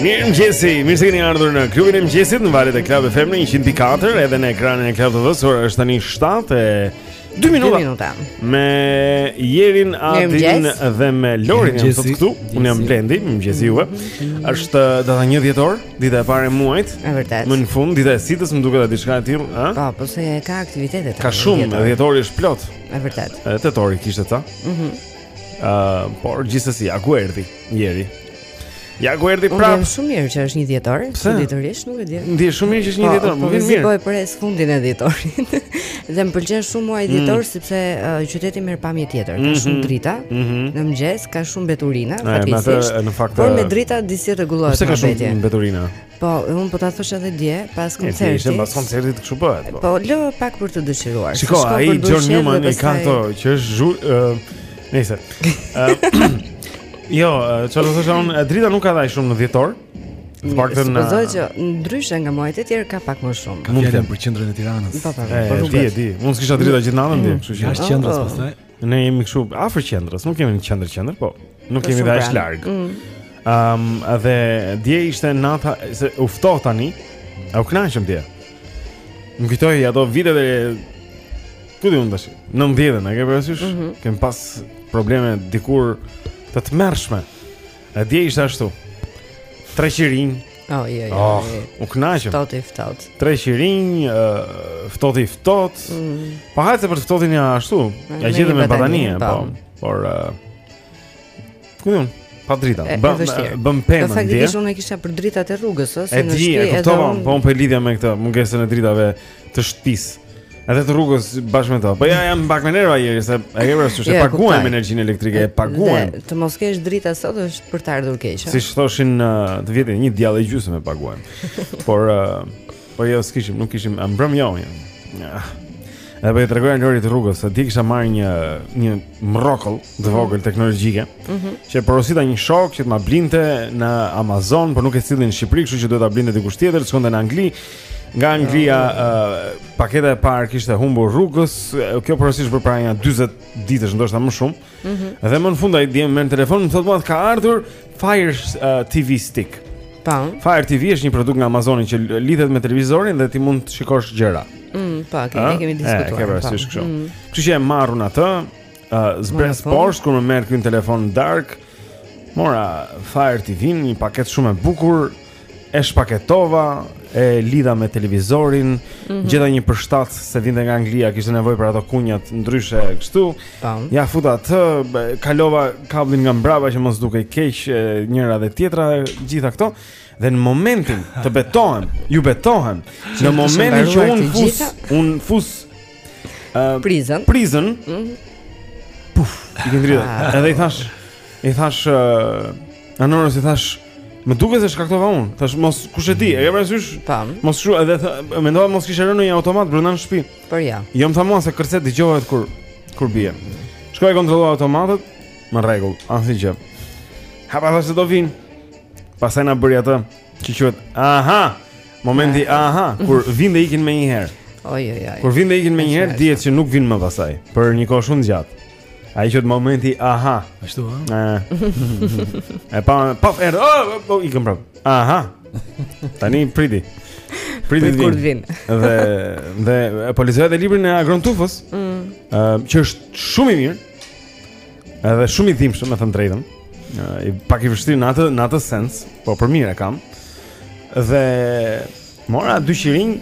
Mirëmëngjesi, mirë se keni ardhur në klubin e mëngjesit në valët e Club FM në 100.4 edhe në ekranin e Club TV-së, ora është tani 7 e 2 minuta, 2 minuta. me Jerin, Adin dhe me Lorin jam sot këtu, unë jam Blendi, mirëmëngjesi juve, është uh, data një dhjetor, dita e parë e muajit, e vërtetë, më në fund, dita e SIDA-s më duket, diçka e tillë, a? Po, po se ka aktivitete. Ka shumë, dhjetori është plot, e vërtetë, e tetori kishte ca, mhm. Uh, por gjithsesi, ja ku erdhi Jeri. Ja ku erdhi prap. Unë jam shumë mirë që është një dhjetor, se dhjetorin nuk e di. Ndihem shumë mirë që është një po, dhjetor, po, më vjen mirë. Po e pres fundin e dhjetorit. Dhe më pëlqen shumë muaji mm. dhjetor mm. sepse uh, qyteti merr pamje tjetër, ka mm -hmm. shumë drita. Mm -hmm. Në mëngjes ka shumë mbeturina, fatkeqësisht. Në fakt, por me drita disi rregullohet. Pse ka shumë mbeturina? Po, unë po ta thosha edhe dje, pas koncertit. Ishte pas koncertit kështu bëhet, po. Po lë pak për të dëshiruar. Shiko, ai John Newman i ka këto që është zhu, uh, nëse. jo, çfarë do të thosha unë, drita nuk ka dhe aq shumë në dhjetor. Të paktën ne. Supozoj që ndryshe nga muajt e tjerë ka pak më shumë. Mund të jetë për qendrën e Tiranës. Po, po, po. E di, e di. Unë s'kisha drita gjithë natën, mm. kështu që. Jashtë qendrës pastaj. Ne jemi kështu afër qendrës, nuk jemi në qendër qendër, po nuk jemi dhe aq larg. Ëm, mm. um, dhe dje ishte nata se u ftoh tani. A u kënaqëm dje? Më kujtoi ato vitet e ku di unë, nëntëdhjetën, e ke parasysh? Mm -hmm. Kemi pas probleme dikur të tmerrshme E dje ishte ashtu. Tre qirinj. Oh, jo, jo. Oh, u kënaqëm. Ftohti ftohtë. Tre qirinj, ftohti ftohtë. Mm. Po hajt se për të ftohtin ja ashtu. Ja gjetëm me batanie, po. po. Por ku di unë? Pa drita. Bëm bëm pemën. Në fakt unë e kisha për dritat e rrugës, ëh, si në shtëpi. E kuptova, po unë po e lidhja me këtë mungesën e dritave të shtëpisë. Edhe të rrugës bashkë me to. Po, jam pak me nerva Jeri se e ke parasysh se e paguajmë energjinë elektrike, e paguajmë. Të mos kesh drita sot është për të ardhur keq. Siç thoshin të vjetrit, një djall e gjysmë e paguajmë. Por po jo s'kishim, nuk kishim mbrëmë jo. Ja. Edhe po i tregoja Lorit rrugës, se dje kisha marrë një një rrokël. të vogël teknologjike. Ëh. Mm që porosita një shok që të ma blinte në Amazon, por nuk e sillin në Shqipëri, kështu që duhet ta blinte diku tjetër, shkonte në Angli. Nga Anglia, oh. uh, paketa e parë kishte humbur rrugës. Kjo porosi është bërë para një 40 ditësh, ndoshta më shumë. Ëh. Mm -hmm. Dhe më në fund ai dje më merr në telefon, më thotë më ka ardhur Fire uh, TV stick. Po. Fire TV është një produkt nga Amazoni që lidhet me televizorin dhe ti mund të shikosh gjëra. Mm, po, kemi diskutuar. Ne kemi diskutuar. Kështu që e marr unë atë, Uh, Zbres poshtë kur më merr ky në telefon dark. Mora Fire TV-në, një paketë shumë e bukur. E shpaketova, e lidha me televizorin, mm -hmm. gjeta një përshtat se vinte nga Anglia, kishte nevojë për ato kunjat ndryshe kështu. Tam. Ia futa atë, kalova kabllin nga mbrapa që mos dukej keq njëra dhe tjetra, gjitha këto. Dhe në momentin të betohem, ju betohem, në momentin që un fus, un fus Uh, prizën. Prison. Mm -hmm. Puf, ikën dritat. Ah. Edhe i thash, i thash, uh, Anoros i thash, më duket se shkaktova unë. Thash, mos, kush e di, e ke parasysh? Tam. Mos shu, edhe tha, mendova mos kishte rënë një automat brënda në shpi. Po ja. Jo më tha mua se kërcet dëgjohet kur, kur bie. Shkoj i kontrolloj automatët, në rregull, asnjë gjë. Hapa thash se do vijnë. Pasaj na bëri atë, që quhet, aha, Momenti aha, kur vin dhe ikin menjëherë. Oj oj oj. Kur vin dhe ikin menjëherë, dihet që nuk vin më pasaj, për një kohë shumë gjatë. Ai quhet momenti aha. Ashtu ëh. E pa pa erdh. Oh, po ikën prap. Aha. Tani priti. Priti kur vin. Dhe dhe po lexoja dhe librin e Agron Tufës. Ëh, mm. që është shumë i mirë. Edhe shumë i dhimbshëm, me thënë drejtën. Ëh pak i vështirë në atë në atë sens, po për mirë e kam. Dhe mora dy qirinj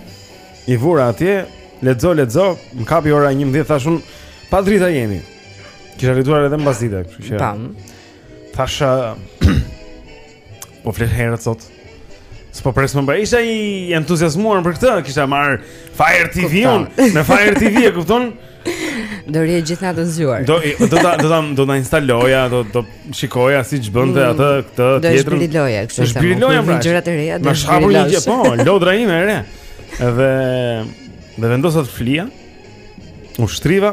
i vura atje, lexo lexo, më kapi ora 11 thash un, pa drita jemi. Kisha lexuar edhe mbas dite, kështu që. Tam. Thasha Po fle herët sot. S'po pres më. Isha i entuziazmuar për këtë, kisha marr Fire TV-un, me Fire TV, e kupton? Do rri gjithë natën zgjuar. Do do ta do ta do ta instaloja, do do shikoja si ç'bënte mm. atë këtë tjetër. Do të loja kështu. Do të loja pra. Gjërat e reja do të bëj. Në po, lodra ime e re. Dhe dhe vendosa të flija. U shtriva.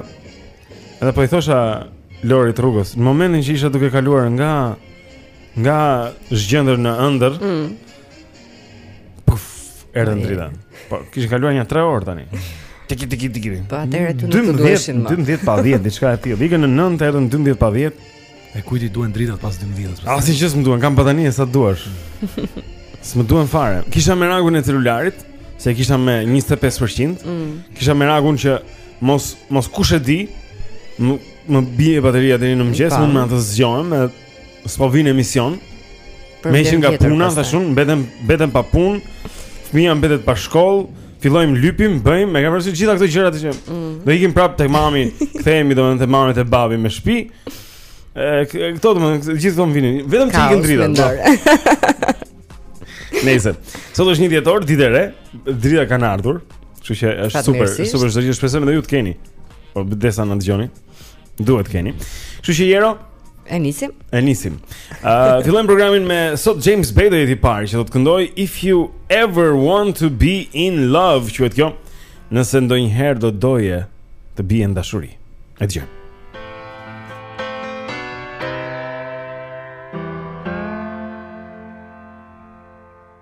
Edhe po i thosha Lorit rrugës, në momentin që isha duke kaluar nga Nga zgjendër në ëndër. Mm. Puf, erdhën dritat. Po, kishin kaluar një 3 orë tani. Tiki tiki tiki. Po atëherë ty nuk duheshin më. 12 pa 10 diçka e tillë. Ikën në 9-të erdhën 12 pa 10. E kujt i duhen dritat pas 12-s? Ah, se ç'më duhen, kam batanie sa duash. S'më duhen fare. Kisha merakun e celularit, se kisha me 25%. Mm. Kisha merakun që mos mos kush e di, më bie bateria deri në mëngjes, unë më atë zgjohem, S'po vij në emision Më heqin nga puna Thash un Mbetem, mbetem pa pun Fëmija mbetet pa shkoll Fillojmë lypim Bëjmë E ke parasysh gjitha këto gjëra të që mm. Do ikim prap te mami Kthehemi domethënë te mami te babi me shpi Këto domethënë Gjithë këto më vinin Vetëm që ikën dritat Nejse Sot është një dhjetor Ditë e re Dritat kanë ardhur Kështu që është super Super çdo gjë shpresoj edhe ju të keni Po ndërsa na dëgjoni Duhet keni. Kështu që Jeri, e nisim. E nisim. Ë, uh, fillojmë programin me sot James Bay do jetë i parë që do të këndoj If You Ever Want to Be in Love, quhet kjo. Nëse ndonjëherë do doje të bie në dashuri. E djem.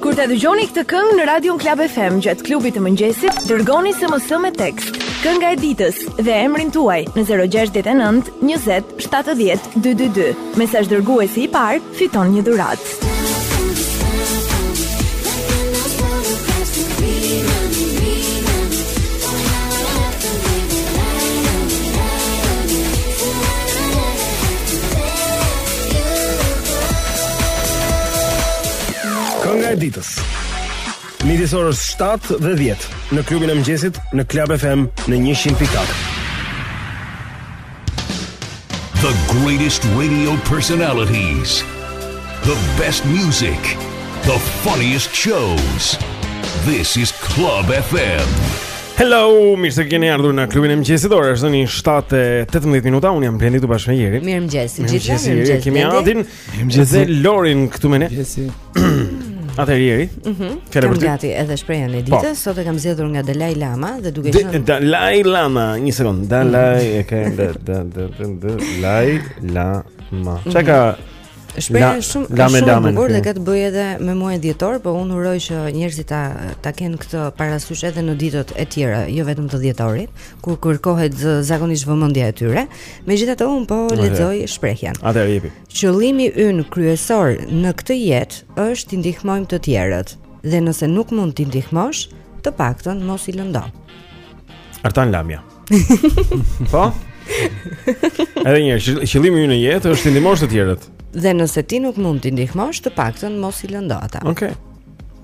Kur ta dëgjoni këtë këngë në Radio Club FM gjatë klubit të mëngjesit, dërgoni SMS me tekst Kënga e ditës dhe emrin tuaj në 069 20 70 222. Mesazh dërguesi i parë Fiton një dhuratë. Kënga e ditës. Midis orës 7 dhe 10 në klubin e mëngjesit në Club FM në 100.4. The greatest radio personalities. The best music. The funniest shows. This is Club FM. Hello, mirë se keni ardhur në klubin e mëngjesit. Ora është tani 7:18 minuta. Unë jam Blendi këtu bashkë me Jerin. Mirëmëngjes, të gjithë. Mirëmëngjes, Jeri. Kemi Adin, Mirëmëngjes, Lorin këtu me ne. Mirëmëngjesi. Atëherë. Mhm. Mm Kam gati edhe shprehjen e po. ditës. Po. Sot e kam zgjedhur nga Dalai Lama dhe duke qenë Dalai Lama, një sekond. Dalai e ka da da da da Dalai Lama. Çka ka Shprehja është shumë ka shumë e bukur dhe ka të bëjë edhe me muajin dhjetor, por unë uroj që njerëzit ta ta kenë këtë parasysh edhe në ditët e tjera, jo vetëm të dhjetorit, kur kërkohet zakonisht vëmendja e tyre. Megjithatë unë po lexoj shprehjen. Atëherë jepi. Qëllimi ynë kryesor në këtë jetë është t'i ndihmojmë të tjerët dhe nëse nuk mund t'i ndihmosh, të paktën mos i lëndo. Artan Lamja. po? Edhe një herë, qëllimi ynë në jetë është t'i ndihmosh të tjerët. Dhe nëse ti nuk mund t'i ndihmosh, të paktën mos i lëndo ata. Okej. Okay.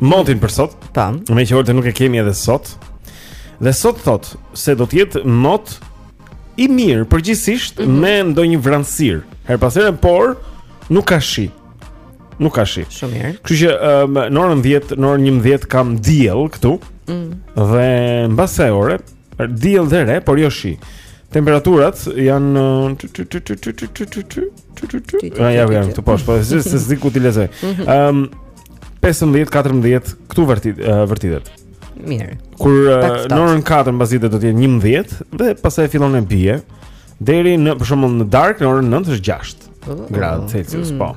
Motin për sot. Tam. Meqë Orin nuk e kemi edhe sot. Dhe sot thotë se do të jetë mot i mirë përgjithësisht mm -hmm. me ndonjë vranësirë herë pas here, por nuk ka shi. Nuk ka shi. Shumë mirë. Kështu që um, në orën 10, në orën 11 kam diell këtu. Mm. Dhe mbas kësaj ore, diell dhe re, por jo shi. Temperaturat janë Ja, ja, ja, te poshtë, po se se s'di ku t'i lexoj. Ehm 15 14 këtu vërtit uh, vërtitet. Mirë. Kur uh, në orën 4 mbasdite do të jetë 11 dhe pastaj fillon të bie deri në për shembull në darkë në orën 9 është 6 oh, gradë Celsius, mm. po.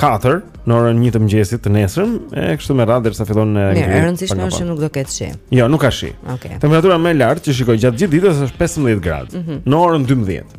4 në orën 1 të mëngjesit të nesërm, e kështu me radhë derisa fillon e ngrihet. Mirë, e rëndësishme është që nuk do të ketë shi. Jo, nuk ka shi. Okej. Okay. Temperatura më e lartë që shikoj gjatë gjithë ditës është 15 gradë. Mm -hmm. Në orën 12.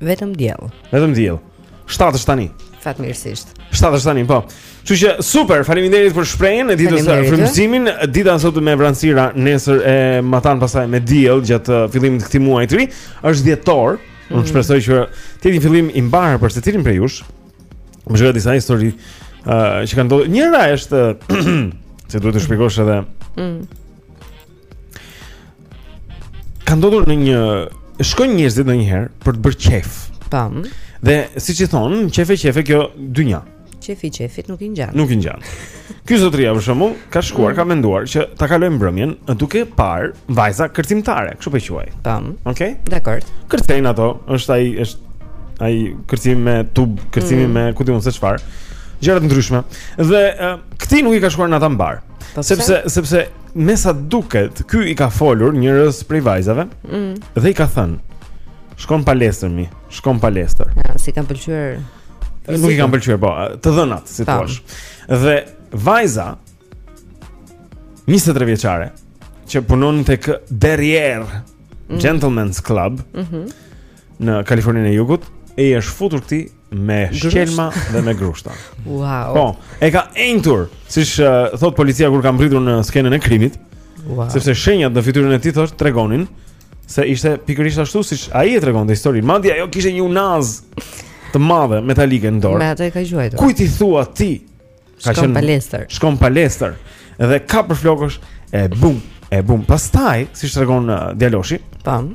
Vetëm diell. Vetëm diell. 7 është tani. Fatmirësisht. 7 është tani, po. Kështu që super, faleminderit për shprehjen e ditës së frymëzimin. Dita sot me vranësira, nesër e matan pasaj me diell gjatë uh, fillimit të këtij muaji të ri, është dhjetor. Mm. Unë shpresoj që të jetë një fillim i mbarë për secilin prej jush. Kam zgjedhur disa histori uh, që kanë ndodhur. Njëra është se duhet të shpjegosh edhe. Mm. Ka ndodhur në një... Shkojnë njerëzit ndonjëherë për të bërë qejf. Tam. Dhe siç i thonë, qejfe qejfe kjo dynja. Qejfi qejfit nuk i ngjan. Nuk i ngjan. Ky zotria për shembull ka shkuar, ka menduar që ta kalojë mbrëmjen duke parë vajza kërcimtare, kështu po i quaj. Tam. Okej. Okay? Dakord. Kërcejnë ato, është ai është ai kërcim me tub, kërcimi mm. me ku di unë se çfarë. Gjëra të ndryshme. Dhe uh, këtij nuk i ka shkuar nata mbarë. Po sepse sepse me sa duket, ky i ka folur njërës prej vajzave mm. dhe i ka thënë, shko në palestër mi, shko në palestër. Ja, s'i kanë pëlqyer. Nuk i kanë pëlqyer, po, të dhënat, si thua. Dhe vajza 23 vjeçare që punon tek Derriere mm. Gentlemen's Club mm -hmm. në Karolinën e Jugut, i është futur këtij me shkelma dhe me grushta. Wow. Po, e ka ënjtur, siç uh, thotë policia kur ka mbërritur në skenën e krimit. Wow. Sepse shenjat në fytyrën e tij thotë tregonin se ishte pikërisht ashtu siç ai e tregonte historinë. Madje ajo kishte një unazë të madhe metalike në dorë. Me atë e ka gjuajtur. Kujt i thua ti Ka shko në palestër. Shko në palestër dhe kap për flokësh e bum, e bum. Pastaj, siç tregon uh, djaloshi, tam,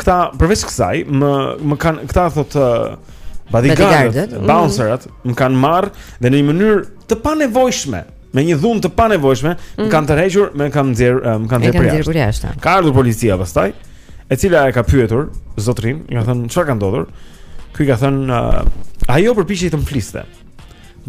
këta përveç kësaj më më kanë këta thotë uh, bodyguardët, mm. bouncerat, më kanë marrë dhe në një mënyrë të panevojshme me një dhunë të panevojshme, mm. më kanë tërhequr, më kanë nxjerrë, uh, më kanë nxjerrë përjashta. Ka ardhur policia pastaj, e cila e ka pyetur zotrinë, i ka thënë çfarë ka ndodhur. Ky ka thënë uh, ajo përpiqej të më fliste.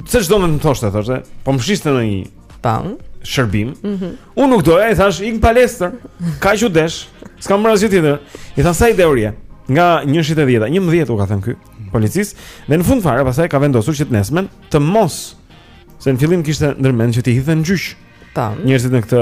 Se ç'do më thoshte thoshte, po më shiste njëfarë shërbimi. Mm -hmm. Unë nuk doja, i thashë, ik në palestër. Kaq u desh. S'ka më asgjë tjetër. I thashë sa e di urrej. Nga 1 te 10, 11 u ka thënë ky policisë, dhe në fund fare pastaj ka vendosur që të nesërmen të mos se në fillim kishte ndër mend që t'i hidhte në gjyq. Tam. Njerëzit në këtë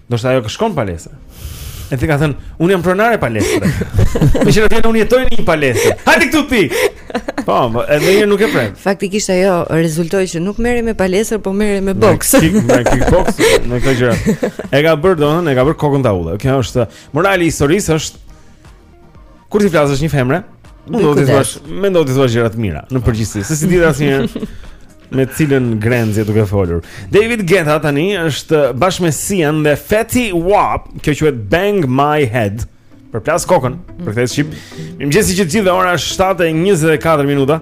Ndoshta ajo shkon palestër E i ka thënë, unë jam pronar i palestrës Me që në tjene unë jetoj në një palestër Hajde këtu ti Po, po edhe një nuk e prej Faktikisht ajo rezultoi që nuk merrej me palestër Po merrej me boks Me, kick, me kikboks Me këto gjëra E ka bërë, dhe ia ka bërë kokën të ullë Kjo është, morali i historisë është Kur t'i flasësh një femre, mund të thuash, mendo t'i thuash gjëra të mira në përgjithësi, se s'e di asnjëherë me cilën grerëz je duke folur. David Guetta tani është bashkë me Sian dhe Fetty Wap, kjo quhet Bang My Head. Përplas kokën, për këtë shqip. Mirëmëngjesi të gjithëve, ora është 7:24 minuta.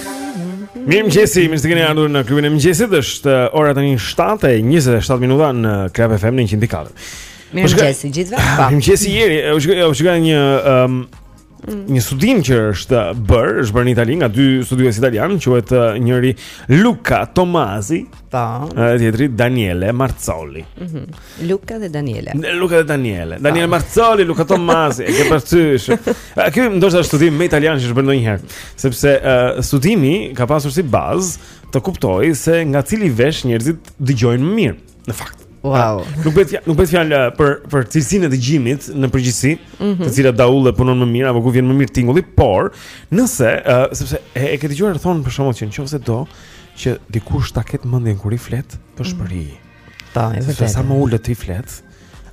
Mirëmëngjesi, mirë se keni ardhur në klubin e mëngjesit është uh, ora tani 7.27 minuta në Club FM në 104 Mirëmëngjesi, gjithëve Mirëmëngjesi Jeri, ka një, um, mm. një studim që është uh, bërë, është bërë në Itali nga dy studiues italianë Quhet uh, njëri Luca Tommasi Po. Edhe tjetri Daniele Marzoli. Mhm. Mm Luka dhe Daniele. Luka dhe Daniele. Daniele po. Marzoli, Luka Tommasi, e ke parasysh. Ky është ndoshta studimi më italian që bërë ndonjëherë, sepse uh, studimi ka pasur si bazë të kuptojë se nga cili vesh njerëzit dëgjojnë më mirë, në fakt. Wow. Nuk bëhet nuk bëhet fjalë uh, për për cilësinë e dëgjimit në përgjithësi, mm -hmm. te cila daulle punon më mirë apo ku vjen më mirë tingulli, por nëse uh, sepse e, e ke dëgjuar thonë për shembull që nëse do, që dikush ta ketë mendjen kur i flet, pëshpërit. Po, sepse Sa më ulët u flet,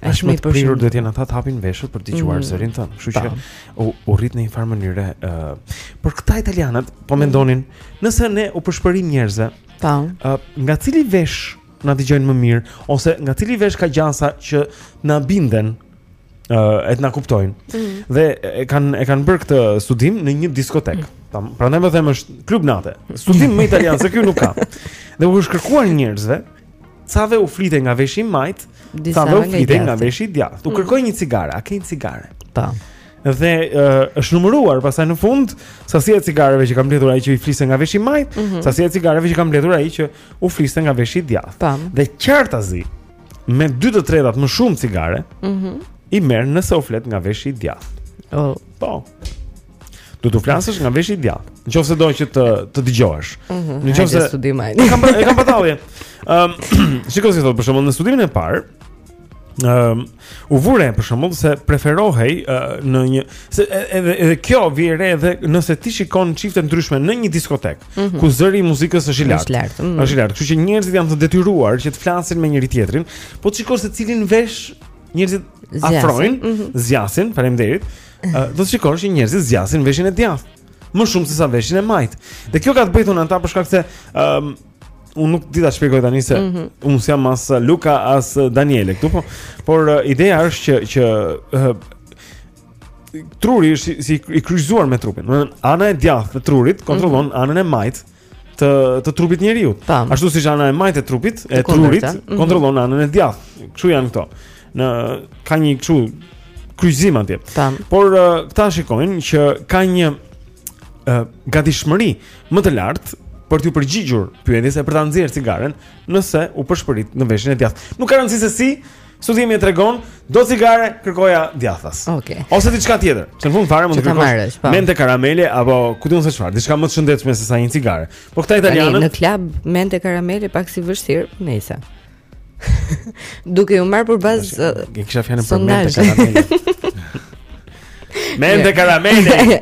aq më të prirur do të jenë ata të hapin veshët për të dëgjuar mm. zërin tënd. Kështu që u, u arrit në një farë mënyre ë uh, për këta italianët, po mm. mendonin, nëse ne u pëshpërisim njerëzve, po. Uh, nga cili vesh na dëgjojnë më mirë ose nga cili vesh ka gjasa që na binden uh, e të na kuptojnë. Mm. Dhe e kanë e kanë bërë këtë studim në një diskotek. Po, mm. prandaj po them është klub nate. Studim më italian se ky nuk ka. Dhe u është kërkuar njerëzve cave u flitej nga veshi i majtë, cave u flitej nga veshi i djathtë. U mm. kërkohej një cigare, a ke një cigare? Po. Dhe uh, është numëruar pastaj në fund sasia e cigareve që ka mbledhur ai që i fliste nga veshi i majtë, mm -hmm. sasia e cigareve që ka mbledhur ai që u fliste nga veshi i djathtë. Dhe qartazi me 2 të tretat më shumë cigare, mm -hmm. i merr nëse u flet nga veshi i djathtë. Oh. Po. Duhet t'u flasësh nga veshi i djathtë. Në qoftë se do që të të dëgjohesh. Mm -hmm. Nëse do studim ai. E kam e kam patallje. Ëm, um, shiko si thotë për shembull në studimin e parë, ëm um, u vu re për shembull se preferohej uh, në një se edhe edhe kjo vihet re edhe nëse ti shikon çifte të ndryshme në një diskotek. -hmm. ku zëri i muzikës është i lartë. Është lart. Mm -hmm. Është i lartë. Kështu që njerëzit janë të detyruar që të flasin me njëri tjetrin, po të shikosh se cilin vesh njerëzit afrojnë, mm -hmm. zgjasin, faleminderit. Uh, do të shikosh që njerëzit zgjasin veshin e djathtë më shumë se sa veshin e majtë. Dhe kjo ka të bëjë thonë ata për shkak se ëm um, unë nuk di ta shpjegoj tani se mm -hmm. unë jam as Luka as Daniele këtu, por uh, ideja është që që uh, truri është si, si i kryqëzuar me trupin. Do të ana e djathtë e trurit mhm. kontrollon mm -hmm. anën e majtë të të trupit të njeriut. Ashtu siç ana e majtë e trupit e trurit mm -hmm. kontrollon anën e djathtë. Kështu janë këto. Ka një kështu kryqëzim atje. Tam. Por uh, këta shikojnë që ka një uh, gatishmëri më të lartë për t'ju përgjigjur pyetjes e për ta nxjerrë cigaren nëse u përshpërit në veshin e djathtë. Nuk ka rëndësi se si, Studimi e tregon, do cigare kërkoja djathtas. Okej. Okay. Ose diçka tjetër. Që në fund fare mund të kërkosh po. mente karamele apo ku di unë se çfarë, diçka më të shëndetshme se sa një cigare. Po këta italianët në klub mente karamele pak si vështirë, nejse. Duke i marrë për bazë e kisha fjalën për mente karamele. Mente karamele.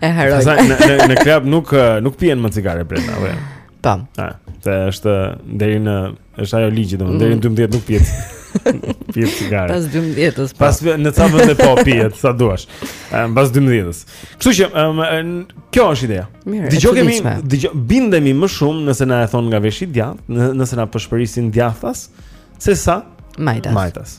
E harroj. Në në klub nuk nuk pihen më cigare brenda, apo. Jo? Po. Ha, se është deri në është ajo ligji domethënë deri në 12 mm. nuk pihet. Pihet cigare. Pas 12-s. Po. Pas në ca vende po pihet sa duash. Pas 12-s. Kështu që um, kjo është ideja. Dëgjojemi, dëgjoj, bindemi më shumë nëse na e thon nga veshi i djathtë, nëse na pëshpërisin djathtas, se sa majtas. Majtas.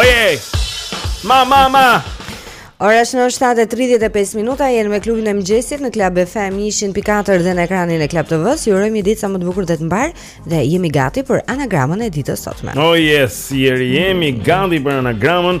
Ojej! Ma, ma, ma! Ora është 7:35 minuta, jemi në klubin e mëngjesit në Club FM 104 dhe në ekranin e Klan TV-së. Ju urojmë një ditë sa më të bukur dhe të mbarë dhe jemi gati për anagramën e ditës së sotme. Oh yes, jeri jemi gati për anagramën.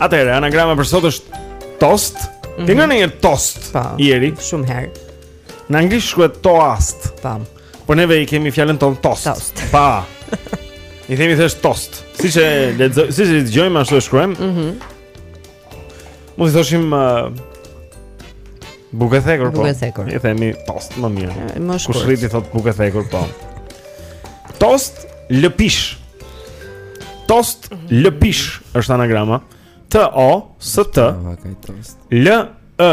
Atëherë, anagrama për sot është tost. Mm -hmm. Ke ngrënë ndonjëherë tost pa, po, Jeri? Shumë herë. Në anglisht shkruhet toast. Tam. Po. po neve i kemi fjalën tonë tost. Tost. Pa. I themi thjesht tost. Siç e lexoj, siç e dëgjojmë ashtu e shkruajmë. Mhm. Mm Mund të thoshim uh, bukë e thekur po. Bukë e thekur. I themi tost më mirë. Më shkurt. Kush rri të thotë bukë e thekur po. Tost lëpish. Tost lëpish është anagrama. T O S T L Ë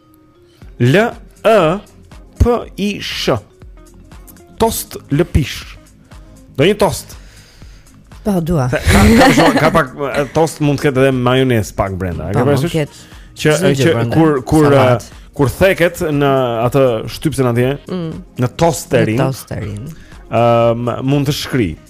L Ë P I SH. Tost lëpish. Do një tost. Po dua. Ka ka, shumë, ka pak tost mund të ketë edhe majonezë pak brenda. E ke po, parasysh? Që që kur kur Salat. kur theket në atë shtypësen atje, mm. në tosterin. Në tosterin. Ëm um, mund të shkrijë.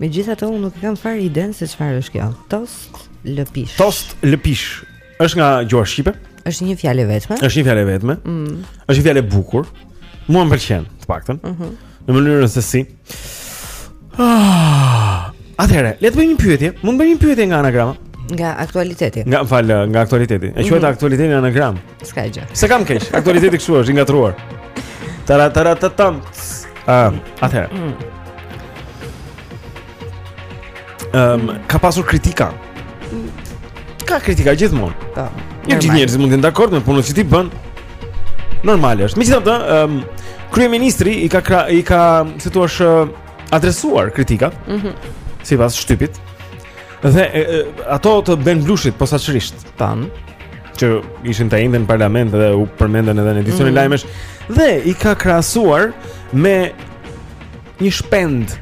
Megjithatë unë nuk e kam fare idenë se çfarë është kjo Tost lëpish Tost lëpish është nga gjuha shqipe është një fjalë e vetme është një fjalë e vetme mm. është një fjalë e bukur Mua më pëlqen të paktën mm -hmm. Në mënyrën se si ah, Atëhere, le të bëjmë një pyetje Mund të bëjmë një pyetje nga anagrama Nga aktualiteti Nga, fal, nga aktualiteti E mm -hmm. aktualiteti në anagram S'ka gjë. S'e kam keq. Aktualiteti kështu është i ngatërruar. Tara tara ta tam. Ëm, atëherë. Mm. Ëm, ka pasur kritika. Ka kritika gjithmonë. Po. Jo gjithë njerëzit mund të jenë dakord me punën që ti bën. Normal është. Megjithatë, ëm, kryeministri i ka kra, i ka, si të thuash, adresuar kritikat. Mhm. Mm sipas shtypit. Dhe e, e, ato të Ben Blushit posaçërisht ato që ishin të enjten në parlament dhe u përmendën edhe në edicionin mm. lajmesh dhe i ka krahasuar me një shpend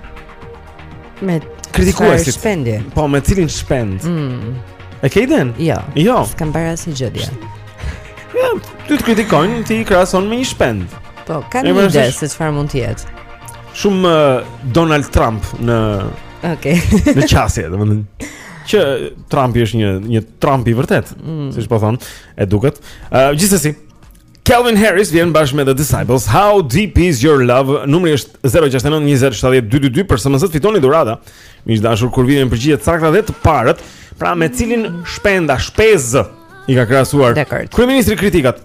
kritikuesit. Shpend. Po me cilin shpend? Mm. E ke idenë? Jo. Jo. S'kam fare asnjë ide. Ja, ty të kritikojnë, ti i krahason me një shpend. Po, kam një ide se çfarë mund të jetë. shumë Donald Trump në Okej. Okay. në qasje, domethënë që Trumpi është një një Trump i vërtetë, mm. siç po thonë, e duket. Uh, gjithsesi, Calvin Harris vjen bashkë me The Disciples. How deep is your love? Numri është 069 20 70 222 për SMS fitoni dhurata. Miq të dashur, kur vijnë përgjigje të sakta dhe të parët, pra me cilin shpend a shpezë i ka krahasuar kryeministri kritikat.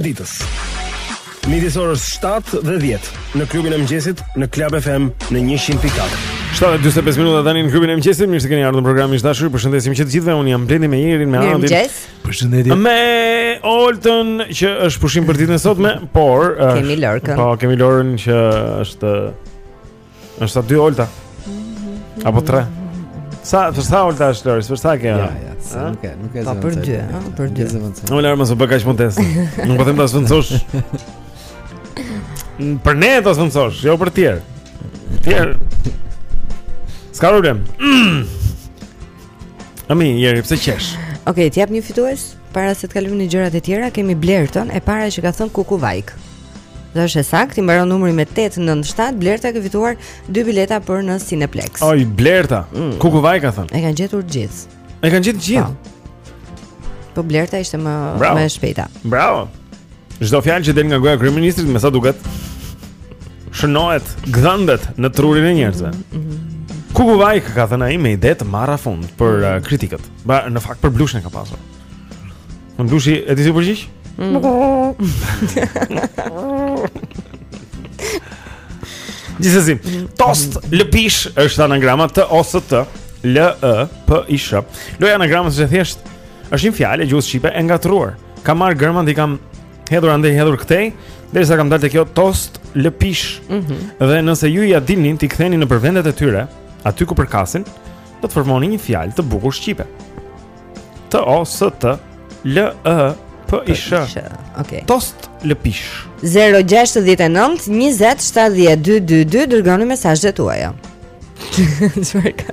e ditës. Midis orës 7 dhe 10 në klubin e mëngjesit në Club FM në 100.4. 7:45 minuta tani në klubin e mëngjesit, mirë se keni ardhur në program, miq të dashur. Ju përshëndesim që të gjithëve. Unë jam Blendi me Erin me Andin. Përshëndetje. Me Oltën që është pushim për ditën e sotme, por kemi Lorin. Po kemi Lorin që është është sa dy Olta. Mhm. Apo tre. Sa për sa Olta është Lori, për sa ke? Ja, ja, sa nuk e, nuk e zëvon. Po për dy, ha, për dy. Nuk lërë më së bëka që mund Nuk po them ta zëvendësosh. Për ne ta zëvendësosh, jo për tjerë. Tjerë. S'ka problem. Mm. A, Eri pse qesh? Okej, okay, të jap një fitues para se të kalojmë në gjërat e tjera, kemi Blertën e para që ka thënë kukuvajkë. Dhe është e saktë, i mbaron numri me 897, Blerta ka fituar dy bileta për në Cineplexx. Oj, Blerta. Mm. Kukuvajka, ka thënë. E kanë gjetur gjithë. E kanë gjetur gjithë. Po, po Blerta ishte më Bravo. më e shpejta. Bravo. Çdo fjalë që del nga goja e kryeministrit, me sa duket, shënohet, gdhëndet në trurin e njerëzve. Kukuvajka ka thënë ai me ide të marra fund për uh, kritikët. Ba, në fakt për Blushin e ka pasur. Ben Blushi e di si u përgjigj? Gjithsesi, tost lëpish është anagrama T O S T L E P I S H. Loja e anagramës është e thjeshtë. Është një fjalë e gjuhës shqipe e ngatërruar. Kam marrë gërmat i kam hedhur andej hedhur këtej, derisa kam dalë te kjo tost lëpish. Mm -hmm. Dhe nëse ju ja dilni ti ktheni në përvendet e tyre, aty ku përkasin, do të formoni një fjalë të bukur shqipe. T O S T L E P I S H. Okej. Tost lëpish. 069 20 70 222 dërgoni mesazhet tuaja. Çfarë ka?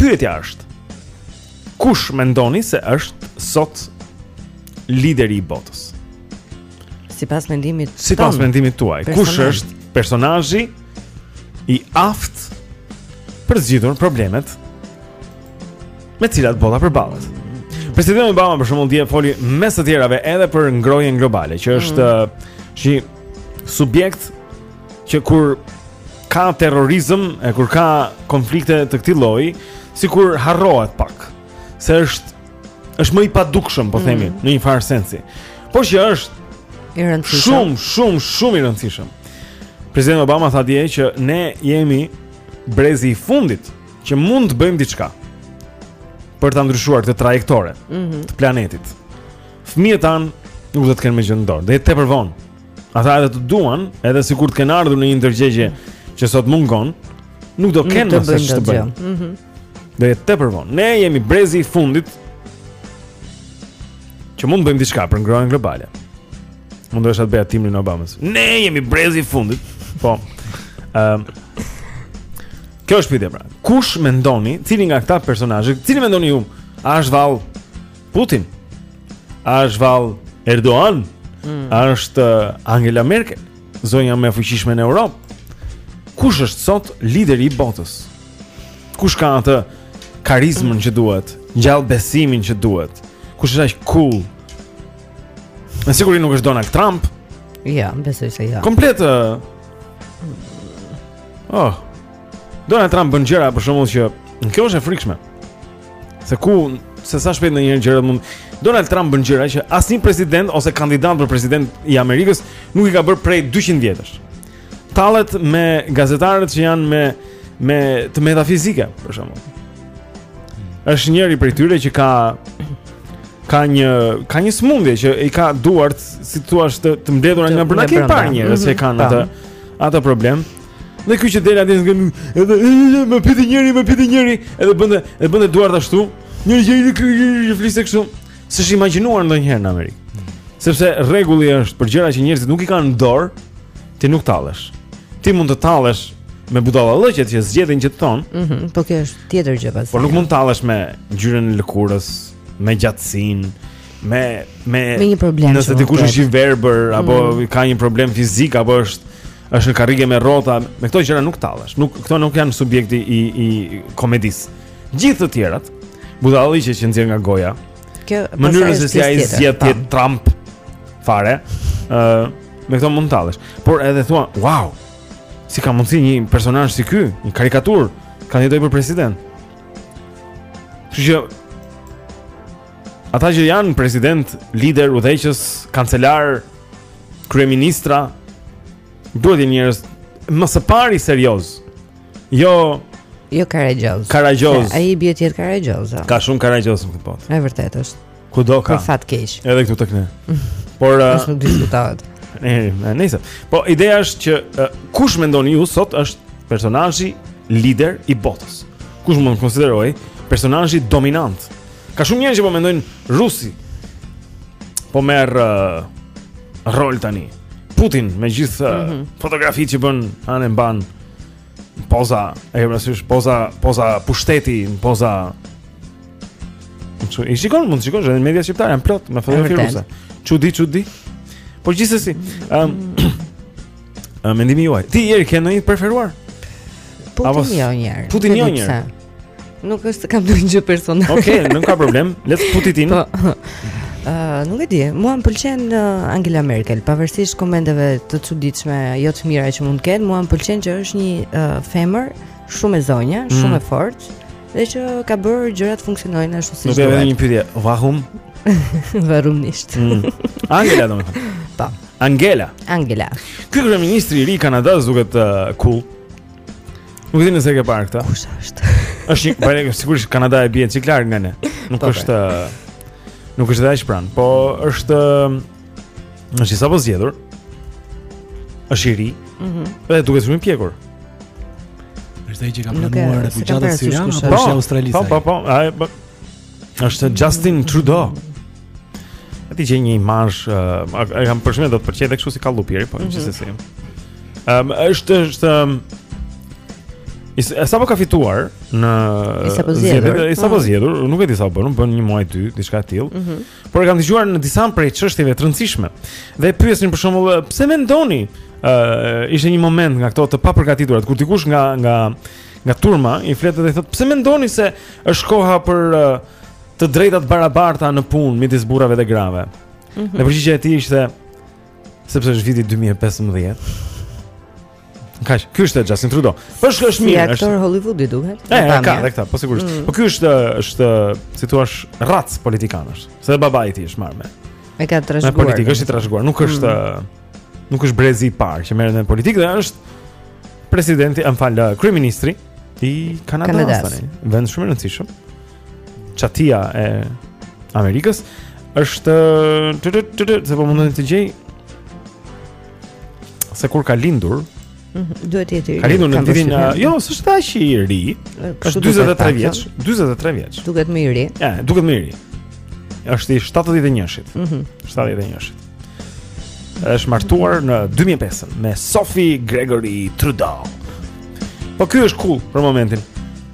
Pyetja është Kush mendoni se është sot lideri i botës? Sipas mendimit, sipas mendimit tuaj personal. Kush është personazhi i aftë për zgjidhur problemet me cilat bota përballet Presidenti Obama për shembull dje foli mes të tjerave edhe për ngrohjen globale që është mm. një uh, subjekt që kur ka terrorizëm e kur ka konflikte të këtij lloji, sikur harrohet pak se është është më i padukshëm, po themi, mm. në një farë sensi. Por që është i rëndësishëm. Shumë, shumë, shumë i rëndësishëm. Presidenti Obama tha dje që ne jemi brezi i fundit që mund të bëjmë diçka për ta ndryshuar këtë trajektore mm -hmm. të planetit. Fëmijët tanë nuk do të kenë më gjë në dorë, do jetë tepër vonë. Ata edhe të duan, edhe sikur të kenë ardhur në një ndërgjegje që sot mungon, nuk do kenë më ç'të bëjnë. Mm -hmm. Do jetë tepër vonë. Ne jemi brezi i fundit që mund të bëjmë diçka për ngrohjen globale. Mundohesha të bëja timbrin e Obamës. Ne jemi brezi i fundit. Po. Um, kjo është pyetja pra. Kush mendoni, cili nga këta personazhe, cili mendoni ju, a është vallë Putin. A është vallë Erdogan? Mm. A është uh, Angela Merkel? Zonja më e fuqishme në Europë. Kush është sot lideri i botës? Kush ka atë karizmën që duhet, ngjall besimin që duhet? Kush është aq cool? Me siguri nuk është Donald Trump. Jo, besoj se jo. Komplet. Uh, oh. Donald Trump bën gjëra për shembull që kjo është e frikshme. Se ku se sa shpejt ndryshojnë gjërat mund Donald Trump bën gjëra që asnjë president ose kandidat për president i Amerikës nuk i ka bërë prej 200 vjetësh. Tallet me gazetarët që janë me me të meta fizike, për shembull. Është njëri prej tyre që ka ka një ka një smundje që i ka duart, si thuash, të, të mbledhura nga brenda. Ke parë njerëz që mhm. kanë atë atë problem. Dhe ky që del aty Edhe më pyeti njëri, më pyeti njëri Edhe bënte, edhe bënte duart ashtu Njëri që i dhe kërë që fliste kështu S'është imagjinuar ndonjëherë në Amerikë Sepse rregulli është për gjëra që njerëzit nuk i kanë në dorë Ti nuk tallesh Ti mund të tallesh me budallallëqet që zgjedhin që të thonë mm -hmm, Po kjo është tjetër gjë pastaj Por nuk mund të tallesh me ngjyrën e lëkurës Me gjatësinë Me, me, me një problem Nëse dikush është i verbër mm -hmm. Apo mhm. ka një problem fizik Apo është Është në karrige me rrota, me këto gjëra nuk tallesh. Nuk këto nuk janë subjekti i i komedisë. Gjithë të tjerat, budalliqet që nxjerr nga goja. Kjo mënyrë se si ai zgjedh t'i Trump fare. Ë, uh, me këto mund t'tallesh. Por edhe thua, wow. Si ka mundsi një personazh si ky, një karikaturë, t'kandidoj për president. Kështu që ata që janë president, lider, udhëheqës, kancelar, kryeministra duhet jenë njerëz më së pari serioz. Jo Jo karagjoz. Karagjoz. I bie të jetë karagjoz. Ka shumë karagjoz në këtë botë. E vërtetë është. Kudo ka. Për fat keq. Edhe këtu tek ne. Por uh, nuk diskutohet. Nëse. Po ideja është që uh, kush mendoni ju sot është personazhi lider i botës. Kush mund të konsiderohet personazhi dominant Ka shumë njerëz që po mendojnë Rusi. Po merr uh, rol tani. Putin me gjithë uh, mm -hmm. fotografitë që bën ai mban poza, e ke parasysh poza, poza pushteti, poza Çu, i shikon, mund të shikosh edhe në media shqiptare janë plot me fotografi ruse. Çudi, çudi. Po gjithsesi, ëm um, uh, mendimi juaj. Ti Jeri ke ndonjë preferuar? Putin jo njëherë. Putin jo njëherë. Nuk është se kam ndonjë gjë personale. Okej, okay, nuk ka problem. Let's put it in. Po. Uh, nuk e di, mua më pëlqen uh, Angela Merkel, pavarësisht komenteve të çuditshme, jo të mira që mund të ketë, mua më pëlqen që është një uh, femër shumë e zonja, mm. shumë e fortë dhe që ka bërë gjërat të funksionojnë ashtu siç duhet. Nuk e vjen një pyetje, vahum? Varumnisht. Mm. Angela domethënë. Po. Angela. Angela. Ky kryeministri i ri i Kanadës duket uh, cool. Nuk di nëse e ke parë këtë. Kush është? Është një, po ne sigurisht Kanada e bie ciklar nga ne. Nuk po, është nuk është dhe aq pran, po është është i sapo zgjedhur. Është i ri. Mhm. Mm dhe duket shumë i pjekur. Është ai që ka pranuar refugjatët sirianë apo është i Australisë? Po, po, po. Ai po. Është Justin Trudeau. A ta gjej një imazh, uh, e kam përshtypjen do të pëlqej edhe kështu si kallup i ri, po mm -hmm. gjithsesi. Ëm um, është është um, i sapo ka fituar në po zgjedhje, i sapo mm. zgjedhur, nuk e di sa bën, bën një muaj dy, diçka e tillë. Mm -hmm. Por e kam dëgjuar në disa prej çështjeve të rëndësishme. Dhe e pyesin për shembull, pse mendoni, ë, uh, ishte një moment nga këto të papërgatiturat kur dikush nga nga nga turma i flet dhe i thot pse mendoni se është koha për të drejta të barabarta në punë midis burrave dhe grave. Mm -hmm. Dhe përgjigjja e tij ishte sepse është viti 2015. Kaq, ky është Justin Trudeau. Po është është mirë, është. Si aktor Hollywoodi duket. E, e ka edhe këtë, po sigurisht. Mm -hmm. Po ky është është, si thua, racë politikanësh. Se babai i tij është marrë me. E ka trashëguar. Me politikë është i trashëguar, nuk është mm -hmm. nuk është brezi i parë që merret me politikë dhe është presidenti, më fal, kryeministri i Kanadës tani. Vend shumë i rëndësishëm. Çatia e Amerikës është se po mundohem të gjej se kur ka lindur mhm, duhet të jetë i ri. në vitin jo, s'është aq i ri. Është 43 vjeç, 43 vjeç. Duket më i ri. Ja, duket më i ri. Është i 71-shit. Mhm. 71-shit. është martuar në 2005 me Sophie Gregory Trudeau. Po ky është cool për momentin.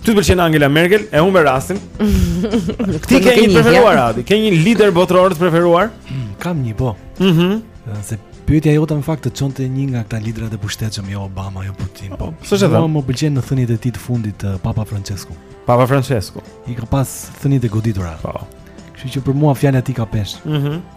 Ty të pëlqen Angela Merkel, e humbe rastin. Ti ke një të preferuar Adi, ke një lider botëror të preferuar? Mm, kam një po. Mhm. Mm se pyetja jote në fakt të çonte te një nga këta liderët e pushtetshëm, jo Obama, jo Putin, po. S'është e thënë. Më pëlqen në thëniet e tij të fundit eh, Papa Francesku. Papa Francesku. I ka pas thëniet e goditura. Po. Kështu që për mua fjala e tij ka peshë. Mhm. Mm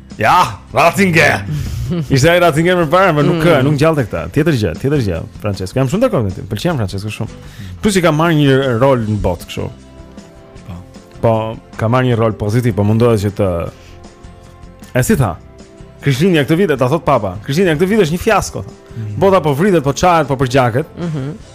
Ja, Ratzinger. Ishte ai Ratzinger më parë, por nuk mm. nuk ngjallte këtë. Tjetër gjë, tjetër gjë. Francesco, jam shumë dakord me ty. Pëlqen Francesco shumë. Plus që ka marrë një rol në botë kështu. Po. Po, ka marrë një rol pozitiv, po mundohet që të E si tha? Krishtlindja këtë vit e ta thot papa. Krishtlindja këtë vit është një fiasko, tha. Bota po vritet, po çahet, po përgjaket. Mhm. Mm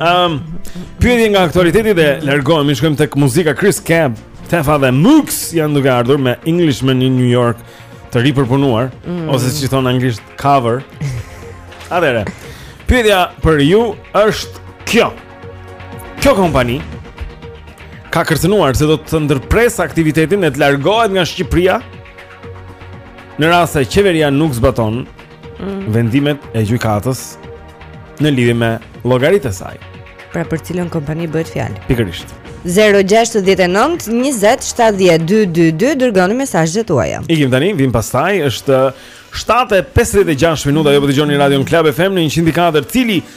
Ehm, pyetje nga aktualiteti dhe largohemi, shkojmë tek muzika Cris Cab, Tefa dhe Moox janë duke ardhur me Englishman in New York të ripërpunuar mm. ose siç i thon anglisht cover. Atëre. Pyetja për ju është kjo. Kjo kompani ka kërcënuar se do të ndërpresë aktivitetin e të largohet nga Shqipëria në rast se qeveria nuk zbaton mm. vendimet e gjykatës në lidhje me llogaritë e saj. Pra për cilën kompani bëhet fjalë? Pikërisht. 0692070222 Dërgoni mesazhet tuaja Ikim tani, vim pastaj, është 7.56 minuta Ju po dëgjoni radion Club FM në 104 Cili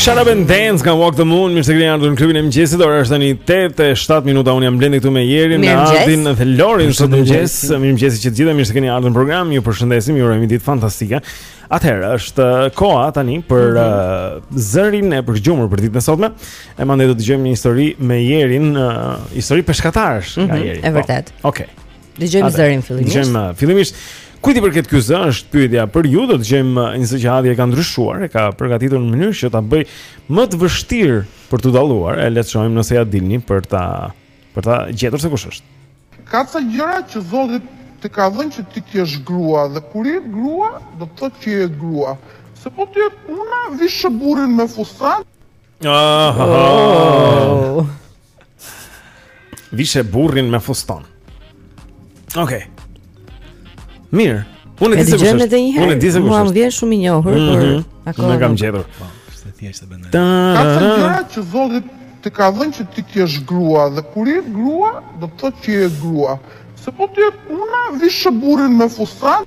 Shut up and dance, nga Walk the Moon Mirë se këni ardhur në klubin e mëngjesit Ora është tani 8 e 7 minuta Unë jam Blendi këtu me Jerin Me Adin dhe Lorin Sot në mëngjes Mirëmëngjesi të gjithëve Mirë se këni ardhur në program Ju përshëndesim Ju urojmë një ditë fantastike Atëherë është uh, koha tani Për mm -hmm. uh, zërin e përgjumur Për ditën e sotme E mandej do dëgjojmë një histori me Jerin uh, Histori peshkatarësh mm -hmm. E vërtetë po. Okej okay. Dëgjojmë zërin fillimisht. Dëgjojmë uh, fillimisht. Kujt i përket ky zë është pyetja për ju, do të dëgjojmë uh, një zë që Adi e ka ndryshuar, e ka përgatitur në mënyrë që ta bëjë më të vështirë për t'u dalluar. E le të shohim nëse ia dilni për ta për ta gjetur se kush është. Ka ca gjëra që Zoti të ka dhënë që ti të jesh grua dhe kur je grua, do të thotë që je grua. Se po të jetë puna, vishe burrin me fustan, Ah, ah, ah. Vishe burrin me fustan. Okej. Okay. Mirë. Unë di se kush është. Unë di se kush është. Mua më vjen shumë i njohur, mm -hmm. por akoma. Unë kam gjetur. Po, është e thjeshtë bën. Ka ca gjëra që zoti të ka dhënë që ti të jesh grua dhe kur je grua, do të thotë që je grua. Se po të jetë puna vishe burrin me fustan,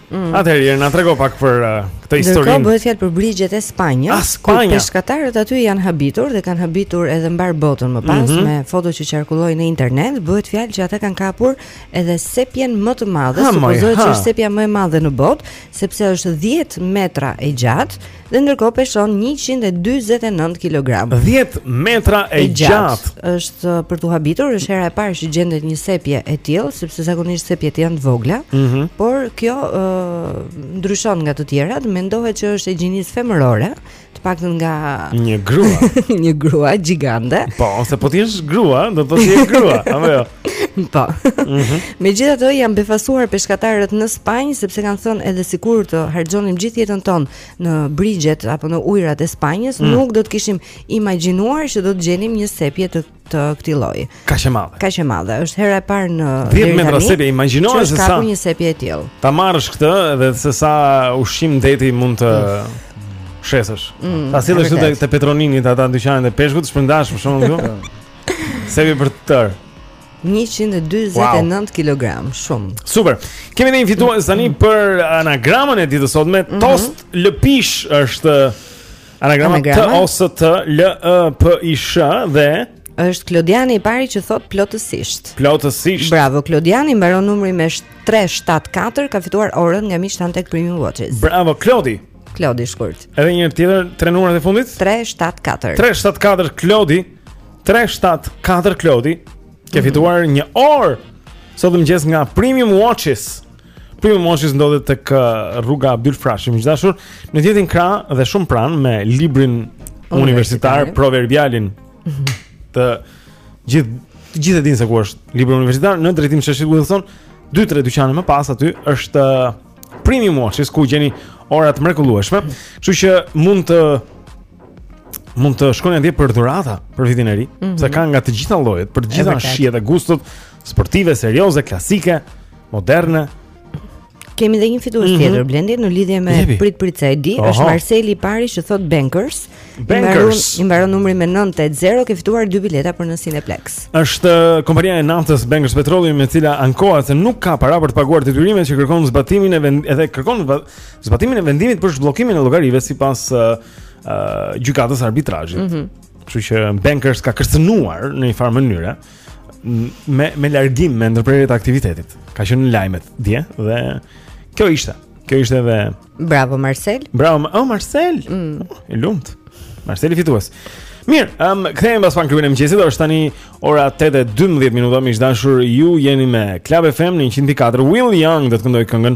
Mm. Atëherë Jeri na trego pak për uh, këtë histori. Ndërkohë bëhet fjalë për brigjet e Spanjës. Ah, ku peshkatarët aty janë habitur dhe kanë habitur edhe mbarë botën më pas mm -hmm. me foto që qarkulloi në internet, bëhet fjalë që ata kanë kapur edhe sepjen më të madhe, supozohet që është sepja më e madhe në botë, sepse është 10 metra e gjatë. dhe ndërkohë peshon 229 kg. 10 metra e, e gjatë. Është uh, për t'u habitur, është hera e parë që gjendet një sepje e tillë, sepse zakonisht sepjet janë të vogla, mm -hmm. por kjo ë uh, ndryshon nga të tjerat, mendohet që është e gjinisë femërore, të paktën nga një grua, një grua gjigante. Po, se po ti je grua, do të thotë je grua, apo jo? Po. Mhm. Megjithatë janë befasuar peshkatarët në Spanjë sepse kanë thënë edhe sikur të harxhonim gjithë jetën tonë në brigjet apo në ujërat e Spanjës, mm. nuk do të kishim imagjinuar se do të gjenim një sepje të të këtij lloji. Kaq e madhe. Kaq e madhe. Është hera e parë në 10 metra sepje, imagjinoje se sa. Ka një sepje e tillë. Ta marrësh këtë dhe se sa ushqim deti mund të mm. shesësh. Mm, Ta sjellësh te Petroninit ata dyqanin e peshkut, shpërndash për shkakun këtu. Se mi për tërë 129 wow. kg, shumë. Super. Kemi një fitues tani mm -hmm. për anagramën e ditës sot me mm -hmm. tost lëpish është anagrama T O S T L E P I S H dhe është Klodiani i pari që thot plotësisht. Plotësisht. Bravo Klodiani, mbaron numri me 374, ka fituar orën nga Michan Tech Premium Watches. Bravo Klodi. Klodi shkurt. Edhe një tjetër, tre numrat e fundit? 374. 374 Klodi. 374 Klodi Ke fituar një orë Sot në mëngjes nga Premium Watches Premium Watches ndodhet tek rruga Abdyl Frashëri miq të dashur në të djathtin krah dhe shumë pran Me librin universitar Proverbialin Të gjithë Të gjithë e din se ku është libri universitar Në drejtim sheshit Wilson 2-3 dyqane më pas aty është uh, Premium Watches Ku gjeni orat mrekulueshme Kështu që mund të mund të shkoni atje për dhurata për vitin e ri, mm -hmm. se ka nga të gjitha llojet, për të gjitha shijet e gustot, sportive, serioze, klasike, moderne. Kemi dhe një fitues mm -hmm. tjetër Blendi në lidhje me Gjeje vetë. Prit Prit se e di, Oho. është Marseli i pari që thot Bankers. Bankers. I mbaron numri me 980, ke fituar dy bileta për në Cineplex. Është uh, kompania e naftës Bankers Petroleum, e cila ankohet se nuk ka para për të paguar detyrimet që kërkon zbatimin e vend, edhe kërkon zbatimin e vendimit për zhbllokimin e llogarive sipas ë uh, uh, gjykatës arbitrazhit. Mm -hmm. Kështu që Bankers ka kërcënuar në një farë mënyre me me largim me ndërprerje të aktivitetit. Ka qenë në lajmet dje dhe kjo ishte. Kjo ishte edhe Bravo Marsel. Bravo, oh Marsel. Mm. Oh, i lumtë. Marseli fitues. Mirë, um, kthehemi pas pak në klubin e mëngjesit, është tani ora 8.12 minuta, miq të dashur ju jeni me Club FM në 104, Will Young do të këndojë këngën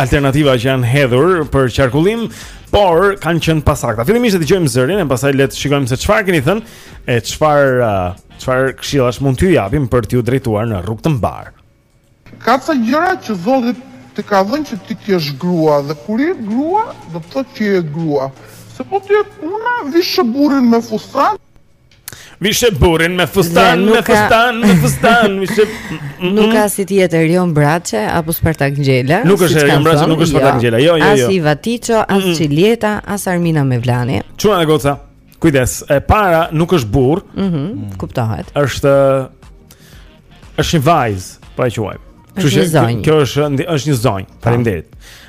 alternativa që janë hedhur për qarkullim, por kanë qenë të pasakta. Fillimisht e dëgjojmë zërin e pastaj le të shikojmë se çfarë keni thënë e çfarë uh, çfarë këshillash mund t'ju japim për t'ju drejtuar në rrugë të mbarë. Ka ca gjëra që Zoti të ka dhënë që ti je grua dhe kur je grua do të thotë që je grua. Se po të jetë puna, vishe burrin me fustan, Vishe burrin me fustan, me fustan, me fustan, vishe... Nuk ka si të jetë Erion Braçe, apo Spartak Ngjela, siç kanë thënë. Nuk është Erion Braçe, nuk është Spartak Ngjela, jo, jo, jo. As Iva Tiço, as Çiljeta, as Armina Mevlani. Çuna e goca, kujdes, e para nuk është burrë, mm -hmm, kuptohet. është, është një vajz, pa po e quaj. është një zonjë. Kjo është, është një zonjë, po. faleminderit.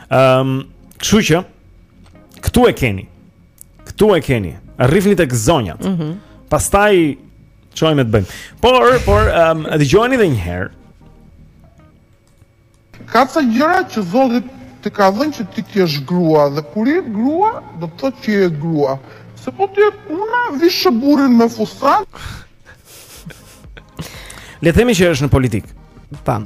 Um, ehm, kështu që, këtu e keni, Këtu e keni. Rrini tek zonjat. Mhm. Mm Pastaj shohim ç'të bëjmë. Por, por, um, dëgjojeni edhe një herë. Ka ca gjëra që Zoti të ka dhënë që ti të jesh grua dhe kur je grua, do të thotë që je grua. Se po të jetë puna, vishe burrin me fustan, Le të themi që është në politikë. Pam.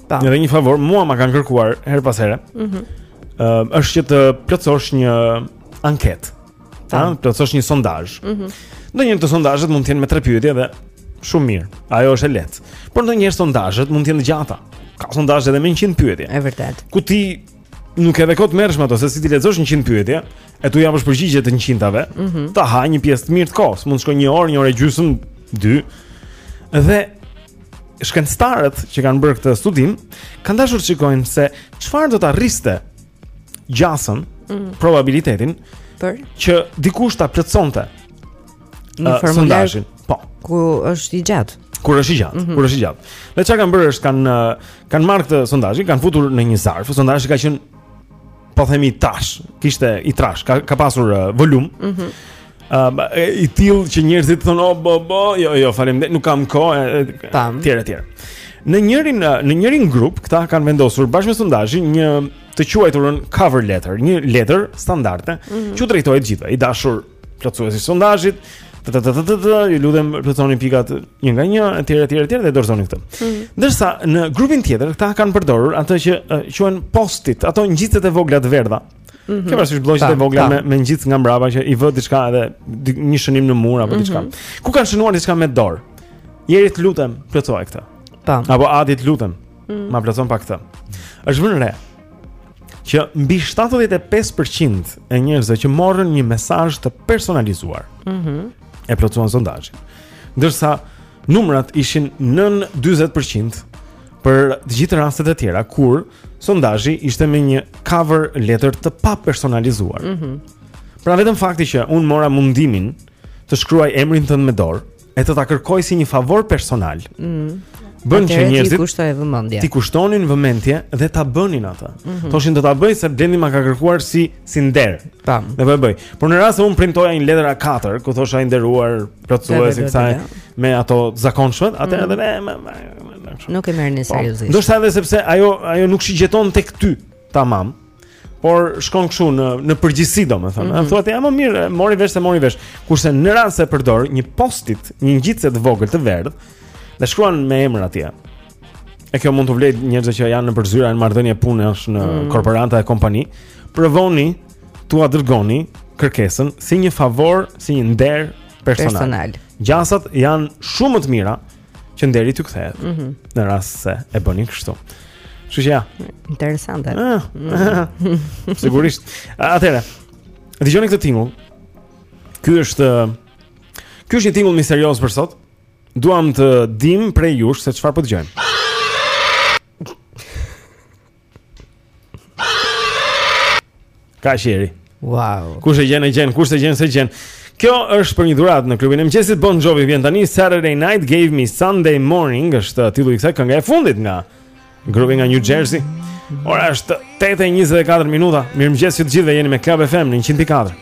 Tam. Edhe një favor, mua ma kanë kërkuar herë pas here. Ëh. Mm uh, është që të plotësosh një anketë. Të plotësosh një sondazh. Ëh. Mm Ndonjëherë këto sondazhet mund të jenë me tre pyetje dhe shumë mirë. Ajo është e lehtë. Por ndonjëherë sondazhet mund të jenë të gjata. Ka sondazhe edhe me 100 pyetje. Është vërtet. Ku ti nuk do të merresh me ato se si t'i lexosh 100 pyetje, e t'u japësh përgjigje të 100-tave. Mm -hmm. Ta ha një pjesë të mirë të kohës, mund të shkojë një orë, një orë e gjysmë, dy. Dhe shkencëtarët që kanë bërë këtë studim kanë dashur të shikojnë se çfarë do ta rriste gjasën, mm. probabilitetin për që dikush ta plotësonte uh, sondazhin. Po. Kur është i gjatë? Kur është i gjatë? Mm -hmm. Kur është i gjatë? Dhe ça kanë bërë është kanë uh, kanë marrë këtë sondazhin, kanë futur në një zarf. Sondazhi ka qenë po themi i trashë, ishte i trashë, ka ka pasur uh, volum. Mhm. Mm Um, i tillë që njerëzit thonë oh bo bo jo jo faleminderit nuk kam kohë etj etj. Në njërin në njërin grup këta kanë vendosur bashkë me sondazhin një të quajtur cover letter, një letër standarde mm -hmm. që u drejtohet të gjithëve. I dashur plotësues i sondazhit, ju lutem plotësoni pikat një nga një etj etj etj dhe dorëzoni këtë. Mhm. Ndërsa në grupin tjetër këta kanë përdorur ato që quhen Post-it, ato ngjitëset e vogla të verdha. Mm -hmm. Kjo është blloqe të vogla me me ngjitje nga mbrapa që i vë diçka edhe një shënim në mur apo diçka. Mm -hmm. Ku kanë shënuar diçka me dorë. Jeri të lutem, plotësoje këtë. Tam. Apo Adi të lutem. Mm -hmm. Ma plotëson pak këtë. Është vënë re që mbi 75% e njerëzve që morën një mesazh të personalizuar. Mhm. Mm e plotësuan sondazhin. Ndërsa numrat ishin nën 40% për të gjithë rastet e tjera kur sondazhi ishte me një cover letër të papersonalizuar. Mhm. Mm pra vetëm fakti që unë mora mundimin të shkruaj emrin tënd me dorë e të ta kërkoj si një favor personal. Mhm. Mm bën që njerëzit t'i kushtojnë vëmendje. T'i kushtonin vëmendje dhe ta bënin atë. Mm -hmm. Thoshin do ta bëj se Blendi ma ka kërkuar si si nder. Tam. Dhe po e bëj. Por në rast se unë printoja një letër A4 ku thosha i nderuar plotësues i kësaj me ato të zakonshmet, atë edhe ne nuk e marrim po, seriozisht. Do të thotë sepse ajo ajo nuk shigjeton tek ty, tamam. Por shkon kështu në në përgjithësi domethënë. Mm -hmm. Thuaja më mirë, mori vesh s'e mori vesh. Kurse në rast se përdor një Post-it, një ngjitëse të vogël të verdhë, dhe shkruan me emër atje. E kjo mund t'u vlejë njerëzve që janë nëpër zyra në marrëdhënie punë është në mm. korporata e kompani. Provoni tua dërgoni kërkesën si një favor, si një nder personal. Gjasat janë shumë më të mira që nderi t'ju kthehet. Mm -hmm. Në rast se e bëni kështu. Kështu që ja. Interesante. Ah, mm -hmm. Sigurisht. Atëherë, dëgjoni këtë tingull. Ky është Ky është një tingull misterioz për sot. Duam të dimë prej jush se çfarë po dëgjojmë. Ka sheri. Wow. Kush e gjen e gjen, kush s'e gjen s'e gjen. Kjo është për një dhuratë në klubin e mëngjesit Bon Jovi vjen tani Saturday Night Gave Me Sunday Morning është titulli i kësaj kënge e fundit nga grupi nga New Jersey. Ora është 8:24 minuta. Mirëmëngjes ju të gjithëve, jeni me Club FM në 104.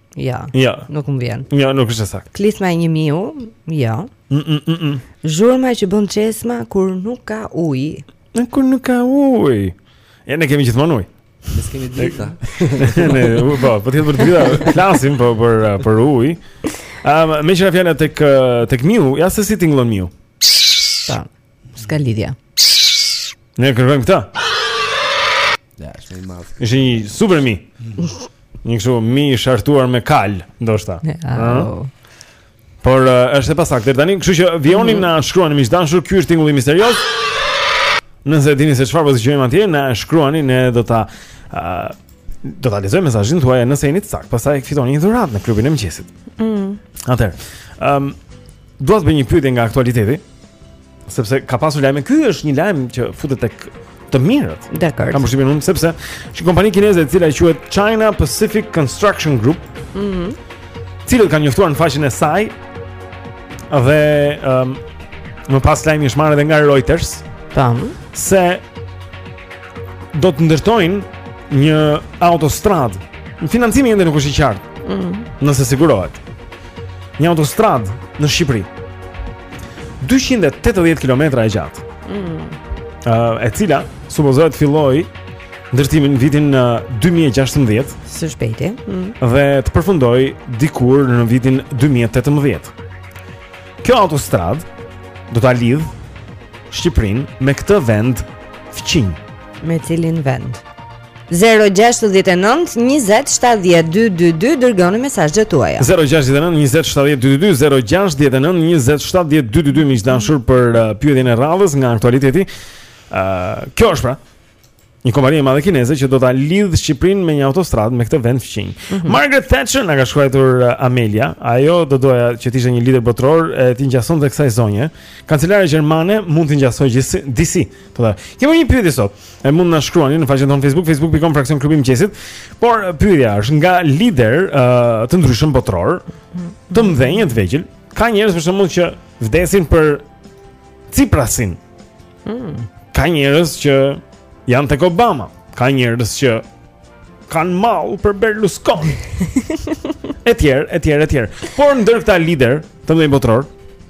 Jo. Jo. Nuk më vjen. Jo, nuk është e saktë. Klisma e një miu? Jo. Mm -mm -mm -mm. Zhurma që bën çesma kur nuk ka ujë. Në kur nuk ka ujë. Ja ne kemi gjithmonë ujë. Ne s'kemi drita. Ne, u po, po ti për drita, flasim po për uh, për ujë. Ëm, um, meqë ra fjala tek uh, tek miu, ja se si tingëllon miu. Po. S'ka lidhje. Ne kërkojmë këtë. Ja, është mi i madh. Është një super mi. Një kështu mi i shartuar me kal, ndoshta. Ëh. Por uh, është e pasaktë deri tani, kështu që vijoni mm -hmm. na shkruani miq të dashur, ky është tingulli misterioz. Nëse dini se çfarë po dëgjojmë atje, na shkruani, ne do ta uh, do ta lexojmë mesazhin tuaj nëse jeni të saktë. Pastaj fitoni një dhuratë në klubin e mëngjesit. Ëh. Mm. Atëherë, ëm um, do të bëj një pyetje nga aktualiteti. Sepse ka pasur lajme, ky është një lajm që futet tek të mirët. Dakord. Kam përshtypjen unë sepse është një kompani kineze e cila quhet China Pacific Construction Group. Mhm. Mm Të cilët kanë njoftuar në faqen e saj dhe ëm um, më pas lajmi është marrë edhe nga Reuters. Tam. Se do të ndërtojnë një autostradë. Financimi ende nuk është i qartë. Mhm. Mm nëse sigurohet. Një autostradë në Shqipëri. 280 km e gjatë. Mm. Uh, e cila supozohet të fillojë ndërtimin në vitin 2016. Së shpejti. Mm. Dhe të përfundojë dikur në vitin 2018. Kjo autostradë do ta lidhë Shqipërinë me këtë vend fqinj. Me cilin vend? 069-2017-222 Dërgoni mesazhet tuaja 069-2017-222 069-2017-222 Miq të dashur për uh, pyetjen e radhës nga aktualiteti uh, Kjo është pra Një kompani e madhe kineze që do ta lidhë Shqipërinë me një autostradë me këtë vend fqinj. Mm -hmm. Margaret Thatcher na ka shkruar uh, Amelia, ajo do doja që të ishte një lider botëror e t'i ngjasonte kësaj zonje. Kancelarja gjermane mund t'i ngjasojë disi. Po da. Kemi një pyetje sot. E mund na shkruani në faqen tonë Facebook, facebook.com fraksion klubi i mëngjesit. Por pyetja është nga lider uh, të ndryshëm botëror, të mëdhenj e të vegjël, ka njerëz për shembull që vdesin për Ciprasin. Mm. Ka njerëz që janë tek Obama, ka njerëz që kanë mall për Berlusconi. etj, etj, etj. Por ndër këta lider të mëdhenj botëror,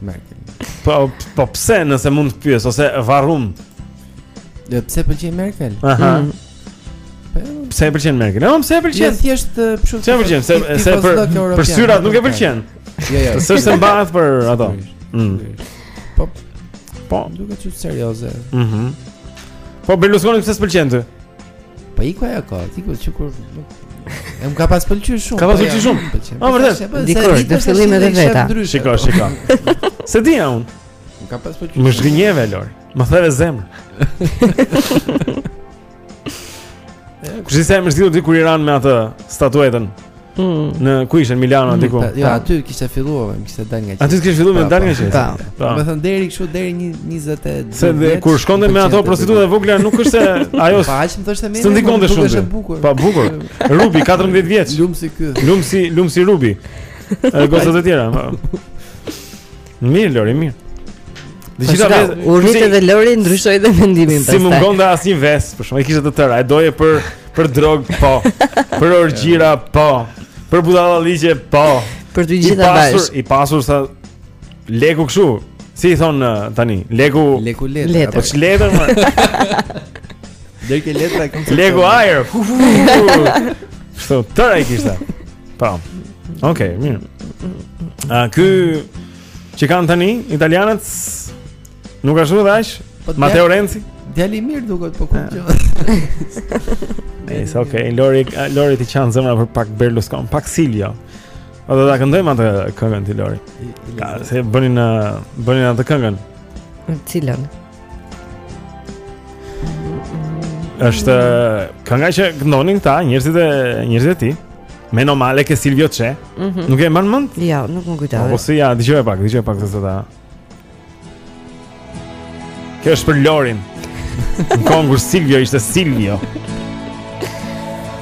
Merkel. Po po pse nëse mund të pyes ose warum. Dhe pse e pëlqen Merkel? Aha. Mm. Po, pse e pëlqen Merkel? Jo, pse e pëlqen? Jo thjesht pse. Pse e pëlqen? Se se për për syrat nuk e pëlqen. Jo, jo. S'është se mbahet për ato. Mm. Po. Po, duket shumë serioze. Mhm. Po Berlusconi pse s'pëlqen ty? Po iku ajo kohë, iku që kur nuk E më ka pas pëlqyer shumë. Ka pas po pëlqyer shumë. Po vërtet. Po, Dikur në fillim edhe veta. Shiko, shiko. S'e dija unë. Ka pas pëlqyer. Më zhgënjeve Lori. Më theve zemrën. Kush i sa më zgjidhur ti kur i ranë me atë statuetën. Mm. Në ku ishte në Milano aty ku? Jo, aty kishte filluar, më kishte dalë nga qejfi. Aty kishte filluar më dilte nga qejfi. Po. Do të thënë deri kështu deri një 20 e Se dhe kur shkonte me ato prostitutat e vogla nuk ishte ajo. Po aq më thoshte më. S'ndikonte shumë. Po bukur. Rubi 14 vjeç. Lumsi ky. Lumsi, lumsi Rubi. Edhe gocat e tjera. Po. Mirë Lori, mirë. Dhe gjitha veset, u rrit dhe Lori ndryshoi dhe mendimin pastaj. S'i mungonte asnjë ves, për shembull i kishte të tëra, e doje për për drogë, po. Për orgjira, po. Për budallallëqe, po. Për të gjitha bash. I pasur sa leku kështu. Si i thonë uh, tani? Leku leku letër. Po ç'letër më. Deri ke letra e konceptuar. Leku ajër. Kështu, tëra i kishte. Po. Okej, okay, mirë. A ky që kanë tani italianët nuk ashtu dhe aq? Po Matteo Renzi. Djalë i mirë duket po kuq. Nice, okay. Lori Lori të qan zemra për pak Berlusconi, pak Silvio. A do ta këndojmë atë këngën ti Lori? Ka se bënin bënin atë këngën. Cilën? Është kënga që këndonin këta njerëzit e njerëzit e tij. Meno male che Silvio c'è. Mm -hmm. Nuk e mban mend? Jo, nuk më kujtohet. Po si ja, dëgjoje pak, dëgjoje pak se ta. Kjo është për Lorin. Në kohën kur Silvio ishte Silvio.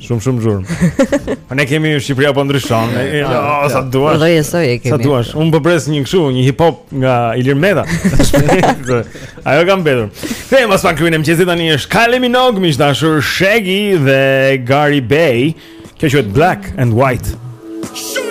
Shumë shumë zhurmë. Po ne kemi Shqipëria po ndryshon. Ah, sa duash. Lloje-lloje kemi. Sa duash. Unë po pres një kështu, një hip hop nga Ilir Meta. Ajo ka mbetur. Kthehem pas pak Klubi i mëngjesit tani është Kylie Minogue, miq të dashur, Shaggy dhe Gary Bay. Kjo quhet Black and White. Shoo!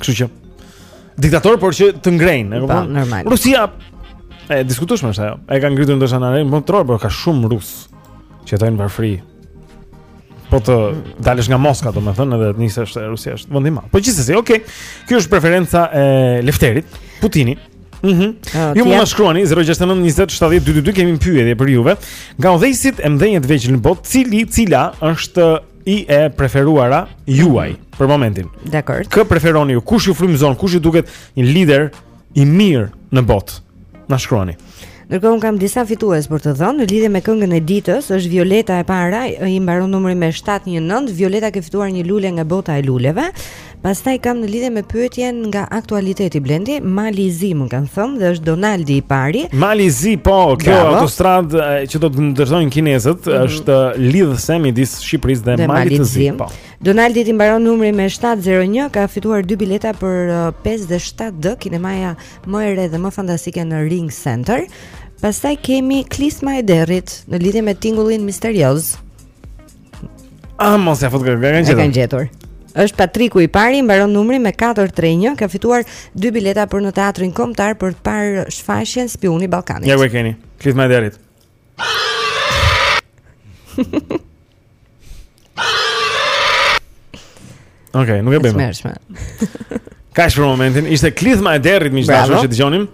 Kështu që diktator por që ta ngrejë, e po, kupton? Po, normal. Rusia e diskutueshme është ajo. E ka ngritur ndoshta në armë, por por ka shumë rus që jetojnë në varfëri. Po të dalësh nga Moska, domethënë edhe të nisesh te Rusia është vend i madh. Po gjithsesi, okay. Kjo është preferenca e Lefterit, Putini. Mhm. Mm ah, ju më shkruani 069 20 70 222 kemi një pyetje për juve. Nga udhëheqësit e mëdhenj të vegjël në botë, cili cila është i e preferuara juaj për momentin. Dakor. Kë preferoni ju? Kush ju frymëzon? Kush ju duket një lider i mirë në botë? Na shkruani. Ndërkohë un kam disa fitues për të dhënë në lidhje me këngën e ditës, është Violeta e para, i mbaron numri me 719. Violeta ke fituar një lule nga bota e luleve. Pastaj kam në lidhje me pyetjen nga aktualiteti Blendi, Mali i Zi më kanë thënë dhe është Donaldi i pari. Mali i Zi po, kjo Bravo. autostradë që do të ndërtojnë kinezët mm -hmm. është lidhëse midis Shqipërisë dhe, dhe Malit të Zi. Po. Donaldi i mbaron numri me 701, ka fituar dy bileta për 5D dhe 7D, kinemaja më e re dhe më fantastike në Ring Center. Pastaj kemi klithma e derrit në lidhje me tingullin misterioz. Ah, mos ja fut që e kanë gjetur. Kanë gjetur. Është Patriku i pari, mbaron numri me 431, ka fituar dy bileta për në teatrin kombëtar për të parë shfaqjen Spiuni i Ballkanit. Ja ku e keni. Klithma e derrit. Okej, okay, nuk e bëjmë. Tmerrshme. Ka për momentin, ishte klithma e derrit miq të dashur që dëgjonim.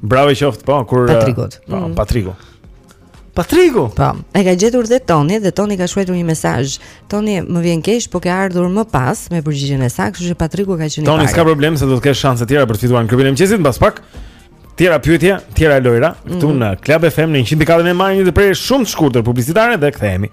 Bravo i qoftë, po, kur Patrikut. Po, mm. Patriku. Patriku. Po, e ka gjetur dhe Toni dhe Toni ka shkruar një mesazh. Toni, më vjen keq, po ke ardhur më pas me përgjigjen e saktë, kështu që Patriku ka qenë i pari. Toni, s'ka problem se do të kesh shanse të tjera për të fituar në klubin e mëngjesit mbas pak. Tjera pyetje, tjera lojra, këtu mm. në Club FM në 104 ne marrim një ndërprerje shumë të shkurtër publicitare dhe kthehemi.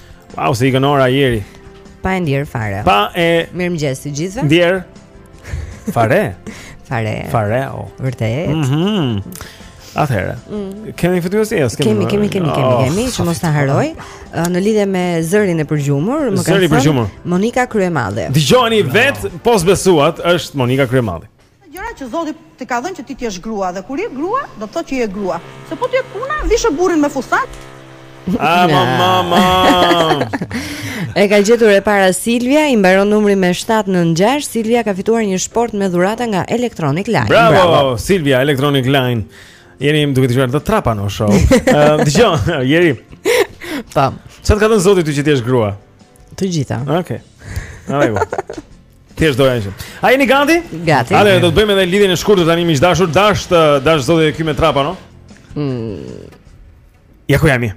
Wow, si iku ora njeri Pa e ndjerë fare Pa e Mirëmëngjes të gjithëve Ndjerë Fare Fare Fare, o oh. Vërtet mm -hmm. Atëherë. Mm. Kemi fitues apo s'kemi. Kemi, kemi, kemi, kemi, oh, kemi, që mos ta harroj. Në lidhje me zërin e përgjumur, më ka thënë Monika Kryemadhi. Dëgjojeni vetë, po s'besuat, është Monika Kryemadhi. Këto gjëra që zoti të ka dhënë që ti të jesh grua dhe kur je grua do të thotë që je grua. Se po të jetë puna, vishe burrin me fustan. A ma ma ma. E ka gjetur e para Silvia, i mbaron numri me 796. Silvia ka fituar një shportë me dhurata nga Electronic Line. Bravo, Bravo. Silvia Electronic Line. Jeni më duke të qërë të trapa në show uh, Dëgjo njeri Pa po. Sa të ka dhënë zoti ty që ti je grua? Të gjitha Oke okay. Arajbo Thjesht doja një. A jeni gati? Gati. Ale, do të bëjmë edhe lidhjen e shkurtër tani miq të dashur, dashtë dashtë zoti ky me trapa, no? Mm. Ja ku jam.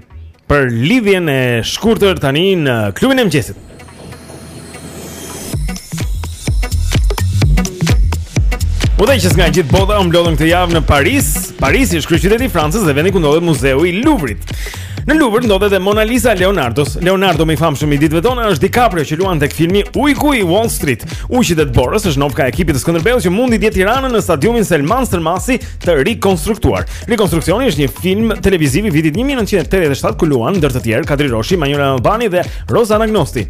Për lidhjen e shkurtër tani në klubin e mëngjesit. Udhëheqës nga gjithë bota u mblodhën këtë javë në Paris. Parisi është kryeqyteti i Francës dhe vendi ku ndodhet muzeu i Luvrit Në Luvër ndodhet edhe Mona Lisa e Leonardos. Leonardo më i famshëm i ditëve tona është DiCaprio që luan tek filmi Ujku i Wall Street. Ujqit e dëborës është nofka e ekipit të Skënderbeut që mundi dje Tiranën në stadiumin Selman Stërmasi të rikonstruktuar. Rikonstruksioni është një film televiziv i vitit 1987 ku luan ndër të tjerë Kadri Roshi, Manjola Nallbani dhe Roza Anagnosti.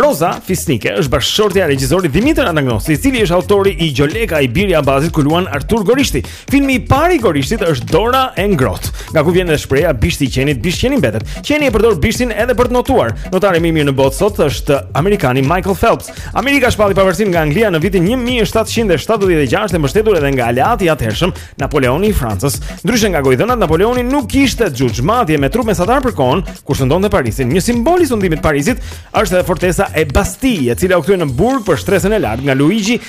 Roza fisnike është bashkëshortja e regjisorit Dhimitër Anagnosti, i cili është autori i Gjoleka i biri i Abazit ku luan Artur Gorishti. Filmi i parë i Gorishtit është Dora e ngrohtë. Nga ku vjen edhe shprehja bishti i qenit, bisht qeni mbetet. Qeni e përdor bishtin edhe për të notuar. Notari më i mirë në botë sot është amerikani Michael Phelps. Amerika shpalli pavarësinë nga Anglia në vitin 1776 e mbështetur edhe nga aleati i atëhershëm Napoleoni i Francës. Ndryshe nga gojdhënat Napoleoni nuk ishte xhuxh madje me trup mesatar për kohën kur sundonte Parisin. Një simbol i sundimit të Parisit është edhe fortesa e Bastijës, e cila u kthye në burg për shtresën e lartë nga Luigi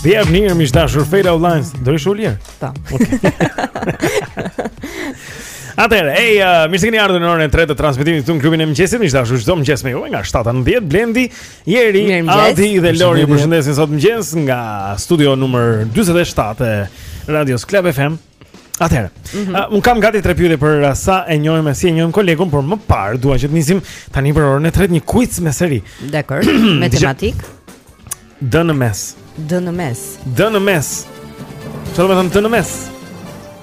Vjen yeah, mirë miq të dashur Fade Out Lines. Do të shohë. Po. Atëherë, ej, uh, mirë se keni ardhur në orën e tretë të transmetimit këtu në klubin e mëngjesit. Miq të dashur, çdo mëngjes me ju nga 7:00 në 10:00 Blendi Jeri, Adi dhe Lori ju përshëndesin sot në mëngjes nga studio numër 27 e Radios Club FM. Atëherë, mm -hmm. uh, unë kam gati tre pyetje për uh, sa e njohim si e njohim kolegun, por më parë dua që të nisim tani për orën e tretë një quiz me seri. Dakor, me tematikë. D në mes. D në mes. D në mes. Çfarë do të thotë D në mes?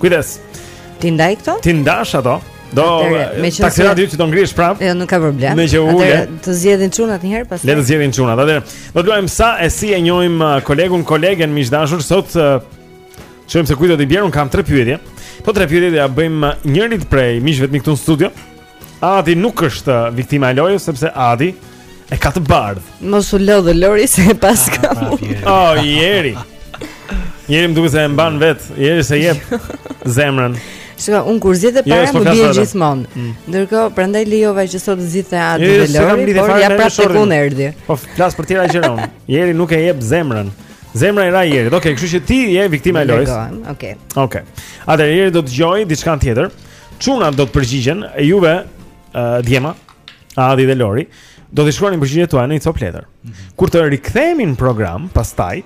Kujdes. Ti ndaj këto? T'i ndash ato? Të takoi radha ty që do ngrihesh prap. Jo, nuk ka problem. Meqë u ule. Të zgjedhin çunat një herë pastaj. Le të zgjedhin çunat. Atëherë, do të luajmë sa e si e njohim uh, kolegun, kolegen miq të dashur sot. Uh, Shohim se kujt do t'i bjerë, unë kam tre pyetje. Po tre pyetje do ia bëjmë uh, njërit prej miqve të mi këtu në studio. Adi nuk është viktima e lojës sepse Adi e ka të bardhë. Mos u lodh dhe Lori se e pas ah, ka. Oh, Jeri. Jeri më duket se e mban vetë. Jeri s'e jep zemrën. Shiko, unë kur zgjedh e jo, para jo, më bie gjithmonë mm. Ndërkohë, prandaj lejova që sot të zgjidhte Adi jo, jo, dhe Lori Por ja prapë tek unë erdhi Po flas për të tjera gjëra unë Jeri nuk e jep zemrën Zemra i ra Jeri Ok, kështu që ti je viktima e lojës Ok Ok Atëherë, Jeri do të dëgjojë diçka tjetër Çunat do të përgjigjen. E juve uh, djema, Adi dhe Lori, do të shkruani përgjigjet tuaja në një copë letër. Mm -hmm. Kur të rikthehemi në program, pastaj,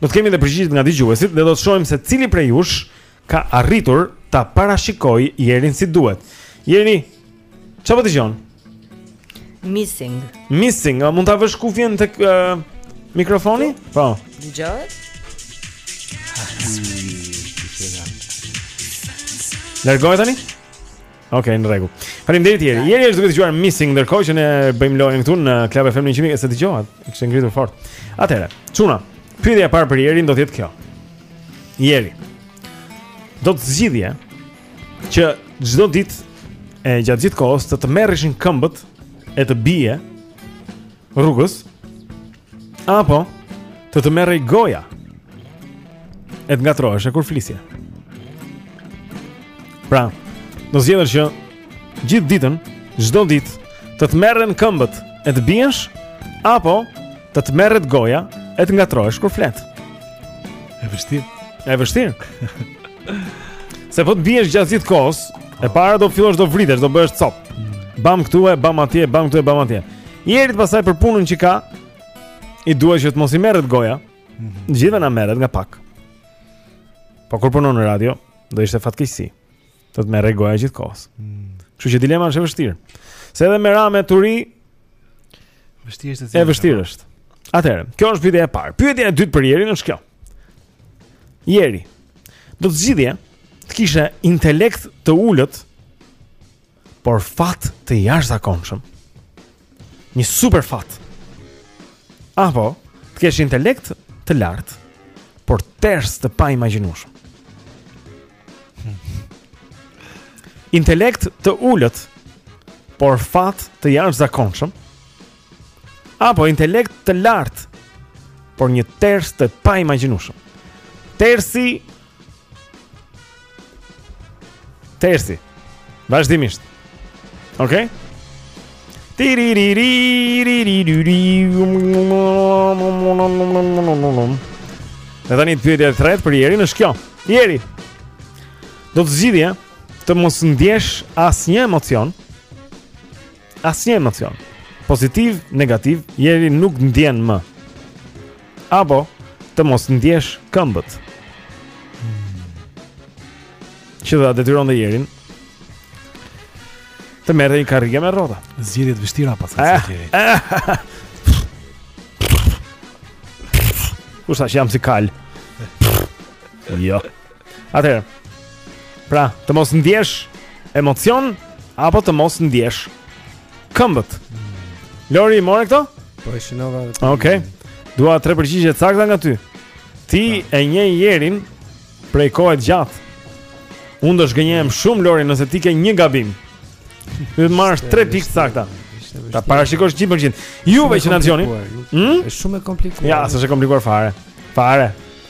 do të kemi edhe përgjigjet nga dëgjuesit dhe do të shohim se cili prej jush ka arritur ta parashikojë Jerin si duhet. Jeri, çfarë po dëgjon? Missing. Missing, mund ta vësh kufjen tek uh, mikrofoni? Po. Dëgjohet? Largoje tani. Ok, në rregull. Faleminderit, Jeri. Jeri është duke dëgjuar Missing ndërkohë që ne bëjmë lojën këtu në Klab FM 100. E se dëgjohet. Është ngritur fort. Atëherë, çuna, pyetja e parë për Jerin do të jetë kjo. Jeri, do të zgjidhje që çdo ditë e gjatë gjithë kohës të të merreshin këmbët e të bije rrugës apo të të merrej goja e të ngatërroheshe kur flisje. Pra, do zgjedhësh që gjithë ditën, çdo ditë të të merren këmbët e të biesh apo Të të merret goja e të ngatërrohesh kur flet. E vështirë. E vështirë. Se po të biesh gjatë gjithë kohës, e para do fillosh do vritesh, do bëhesh copë. Mm. Bam këtu e bam atje, bam këtu e bam atje. Jerit pastaj për punën që ka, i duhet që të mos i merret goja. Mhm. Të gjithëve na merret nga pak. Po kur punon në radio, do ishte fatkeqësi. Të të merrej goja gjithë kohës. Mm. Kështu që dilema është e vështirë. Se edhe me ra me turi vështirë është. E vështirë po. është. Atëherë, kjo është pyetja e parë. Pyetja e dytë për Jerin është kjo. Jeri, do të zgjidhje të kishe intelekt të ulët, por fat të jashtëzakonshëm. Një super fat. Apo të kesh intelekt të lartë, por ters të paimagjinueshëm. Intelekt të ulët, por fat të jashtëzakonshëm. Apo intelekt të lartë, por një ters të paimagjinueshëm. Tersi Tersi. Vazhdimisht. Okej? E tani, pyetja e tretë për Jerin është kjo. Jeri, do të zgjidhje të mos ndjesh asnjë emocion Asnjë emocion. Pozitiv, negativ, Jeri nuk ndjen më. Apo të mos ndjesh këmbët. Që dhe detyron dhe Jerin të marrë dhe një karrige me rrota. Zgjedhje të vështira paska Jeri. Kush tha që jam si kalë? Jo Atëherë. Pra, të mos ndjesh emocion apo të mos ndjesh këmbët. Lori i more këto? Po e shënova. Okej. Okay. Dua tre përgjigje të sakta nga ty. Ti pra. e njeh Jerin prej kohe të gjatë. Unë do zhgënjehem shumë Lori nëse ti ke një gabim. Ju të marrësh tre pikë të sakta. Ta parashikosh gjithë përgjigjen. Juve që na dëgjoni. Hm? Është shumë e komplikuar. Ja, s'është e komplikuar fare. Fare.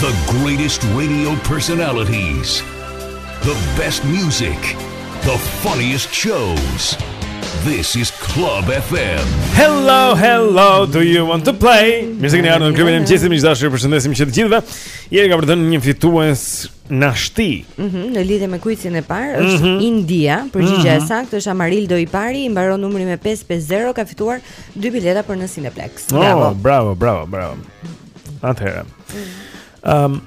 The greatest radio personalities. The best music. The funniest shows. This is Club FM. Hello, hello. Do you want to play? Mirë se keni ardhur në klubin e mëngjesit, miq të dashur. Ju përshëndesim që të gjithëve. Jeri ka për të dhënë një fitues nashti. Mhm, mm në lidhje me kuicin e parë është mm -hmm. India, përgjigja mm -hmm. e saktë është Amarildo i pari, i mbaron numri me 550, ka fituar dy bileta për në Cineplex. Oh, bravo. Oh, bravo, bravo, bravo. Atëherë. Ëm um,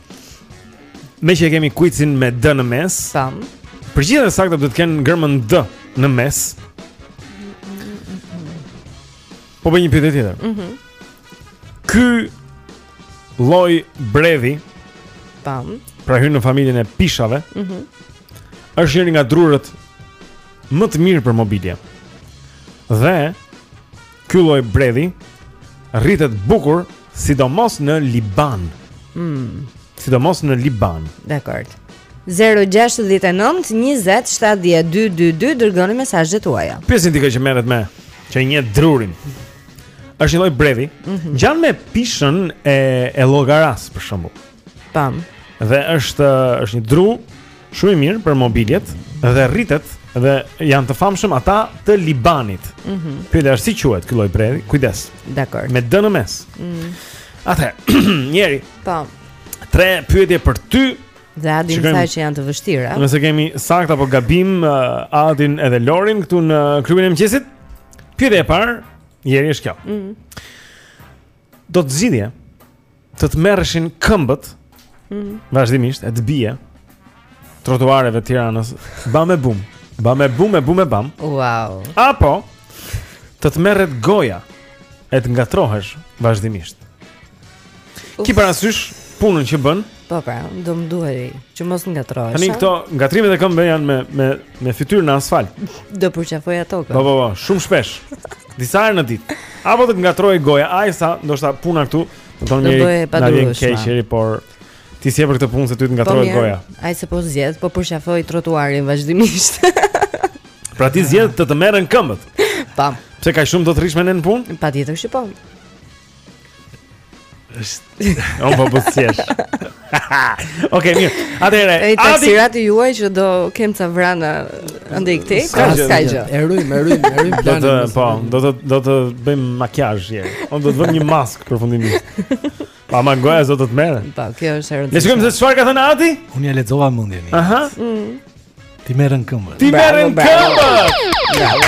Meqë e kemi kuicin me D në mes Sam Përgjigjet e sakta duhet të kenë gërmën D në mes Po bëj një pyetje tjetër mm -hmm. Ky lloj bredhi Tam Pra hyn në familjen e pishave mm -hmm. është njëri nga drurët Më të mirë për mobilje Dhe Ky lloj bredhi rritet bukur sidomos në Liban. Mm. Sidomos në Liban. Dakord. 0-6-9-20-70-222 Dërgoni me sa gjithë uaja Pjesin ti ka që meret me Që një drurin është një lloj bredhi mm -hmm. Ngjan me pishën e, e Llogarasë për shembull mm Pam. Dhe është është një dru shumë i mirë për mobiljet dhe rritet dhe janë të famshëm ata të Libanit. Mhm. Mm Pyetja është si quhet ky lloj bredhi? Kujdes. Dakord. Me D në mes. Mhm. Mm Atëherë, Jeri. Po. Tre pyetje për ty. Dhe Adin sa që janë të vështira. Nëse kemi saktë apo gabim uh, Adin edhe Lorin këtu në klubin e mëngjesit. Pyetja e parë, Jeri është kjo. Mhm. Mm Do të zgjidhje të të merreshin këmbët. Mm. Vazhdimisht e të bie trotuareve të Tiranës, bam e bum, bam e bum e bum e bam. Wow. Apo të të merret goja e të ngatrohesh vazhdimisht. Uf. Ki parasysh punën që bën? Po pra, do më duhej që mos ngatrohesh. Tani këto ngatrimet e këmbëve janë me me me fytyrë në asfalt. Do përqafoja tokën. Po po po, shumë shpesh. Disa herë në ditë. Apo të ngatrrohet goja, ai sa ndoshta puna këtu, do të thonë mirë, na vjen keq Jeri, por ti s'je për këtë punë se ty të ngatrrohet po goja. Ai se po zgjedh, po përqafoj trotuarin vazhdimisht. pra ti zgjedh të të merren këmbët. Po. Pse kaq shumë do të rrish me ne në punë? Patjetër që po. Është on po buzësh. Okej, mirë. Atëherë, ai taksirat i jua që do kem ca vrana ande i këtej, ka ska gjë. E ruaj, e ruaj, e ruaj planin. Do të, po, do të do të bëjmë makiazh Jeri. Ose do të vëmë një maskë përfundimisht. Po m'u goja zot të merret. Po, kjo është e rëndësishme. Le të shikojmë se çfarë ka thënë Adi? Unë ia lexova mendjen. Aha. Mm. T'i merren këmbët. T'i merren këmbët. Bravo.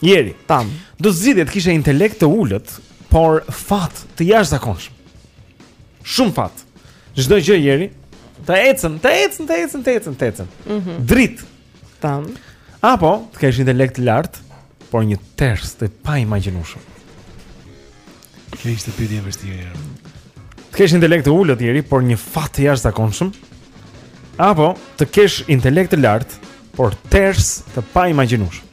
Jeri. Tam. Do zgjidhje të kishe intelekt të ulët, por fat të jashtëzakonshëm. Shumë fat. Çdo gjë Jeri, të ecën, të ecën, të ecën, të ecën, të ecën. Mm -hmm. Dritë. Tam. Apo të kesh intelekt të lartë, por një ters të paimagjinueshëm. Kjo ishte pyetje e vështirë. Të kesh intelekt të ulët Jeri, por një fat të jashtëzakonshëm? Apo të kesh intelekt të lartë, por ters të paimagjinueshëm?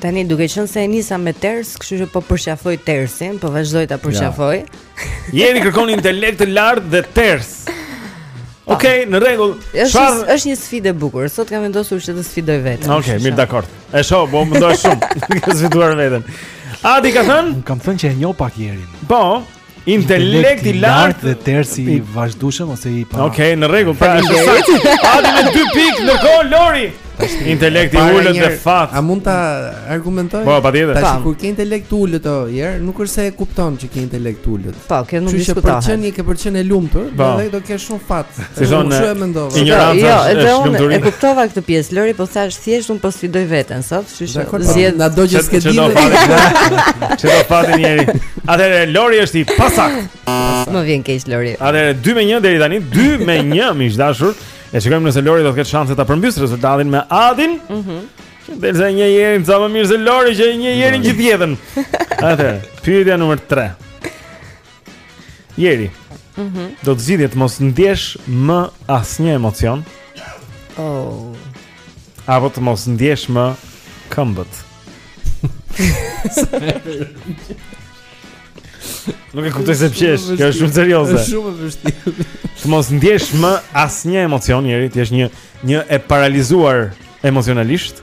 Tani duke qenë se e nisa me ters, kështu që po përqafoj tersin, po vazhdoj ta përqafoj. Ja. Jeri kërkon intelekt të lartë dhe ters. Okej, okay, në rregull. Është Shar... është një sfidë e bukur. Sot kam vendosur që të sfidoj veten. Okej, okay, mirë, dakor. E shoh, po më ndosh shumë. Ke sfiduar veten. Adi ka thënë? Unë kam thënë që e njoh pak Jerin. Po. Intelekt i lartë dhe tersi i vazhdueshëm ose i pa. Okej, okay, në rregull. Pra, Adi me 2 pikë në gol Lori. Intelekt i ulët dhe fat. A mund ta argumentoj? Po, patjetër. Tash kur ke intelekt të ulët o Jer, nuk është se e kupton që ke intelekt të ulët. Po, kjo nuk diskutohet. Që për të qenë ke për të qenë e lumtur, po. dhe do ke shumë fat. Si thonë, e mendova. Jo, edhe unë e kuptova këtë pjesë. Lori po thashë Thjesht unë po sfidoj veten sot, kështu që po, zgjedh nga do që s'ke ditur. Ç'e do fatin Jeri. Atëre Lori është i pasaktë. Më vjen keq Lori. Atëre 2 me 1 deri tani, 2 me 1 miq të dashur. E shikojmë nëse Lori do të ketë shanse ta përmbysë rezultatin me Adin. Mhm. Mm Dhe se e njeh Jerin sa më mirë se Lori që e njeh Jerin gjithë jetën. Atëre, pyetja numër 3. Jeri. Mhm. Mm do të zgjidhje të mos ndjesh më asnjë emocion. Oh. Apo të mos ndjesh më këmbët. Nuk e kuptoj pse qesh, kjo është shumë serioze. Është shumë e vështirë. Të mos ndjesh më asnjë emocion, Jeri, ti je një një e paralizuar emocionalisht.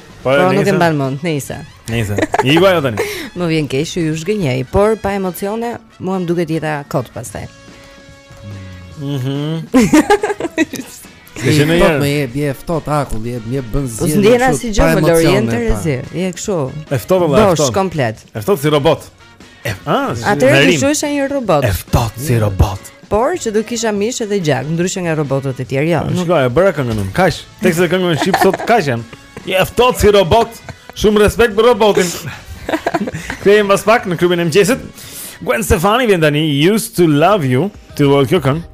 Po, po nuk e mban mend, nejse. Nejse. Iku ajo tani. Më vjen keq që ju zhgënjej, por pa emocione mua më duket jeta kot pastaj. Mhm. Mm Dhe që në jërë Po më je bërë e ftohtë akull je bje bën zirë Po s'ndien asgjë më lorë jenë të rezirë Je kështu E ftohtë dhe e ftohtë Bosh komplet E ftohtë si robot E ftohtë. Atëherë do quhesha një robot. E ftohtë si robot. Por që do kisha mish edhe gjak, ndryshe nga robotët e tjerë. Jo, nuk e bëra këngën unë. Kaq, tekste këngësh shqip sot kaq janë. Je e ftohtë si robot. Shumë respekt për robotin. Kthehem pas pak në klubin e mëngjesit. Gwen Stefani vjen tani Used to Love You. Ti do të kjo këngë?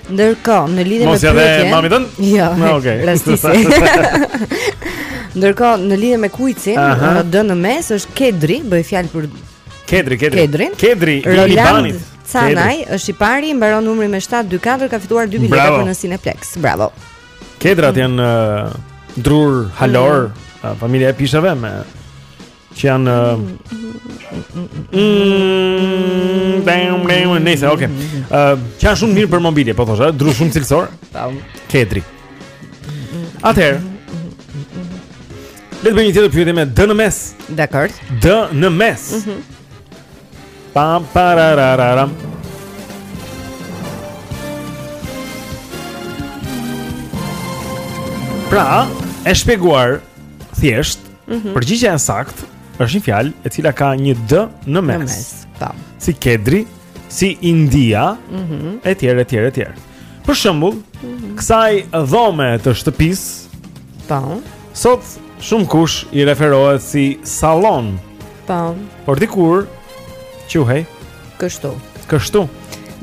Ndërkohë, në lidhje me pyetjen. Mos ja mami dën? Jo. No, okay. Rastisi. Ndërkohë, në lidhje me kuizin, uh, d në mes është Kedri, bëhet fjalë për Kedri, Kedri. Kedri, Kedri i Libanit. Roland Canaj është i pari, mbaron numri me 724, ka fituar 2 bileta për në Cineplex. Bravo. Kedrat janë uh, drurë halorë, mm. uh, familja e pishave me Që janë Mmm Damn damn Nëse, oke Që janë shumë të mirë për mobilje, po thosha Dru shumë cilësor Kedri Atëherë Le të bëjmë një tjetër pyetje me D në mes. Dakord. D në mes. Mhm. Mm Pam pararararam. Pra, e shpjeguar thjesht, Mm -hmm. Përgjigja e saktë është një fjalë e cila ka një d në mes. Në mes, tamam. Po. Si kedri, si India, mm -hmm. etj, etj, etj. Për shembull, mm -hmm. kësaj dhome të shtëpisë, tamam. Po. Sot shumë kush i referohet si sallon. Tamam. Po. Por dikur quhej Kështu. Kështu.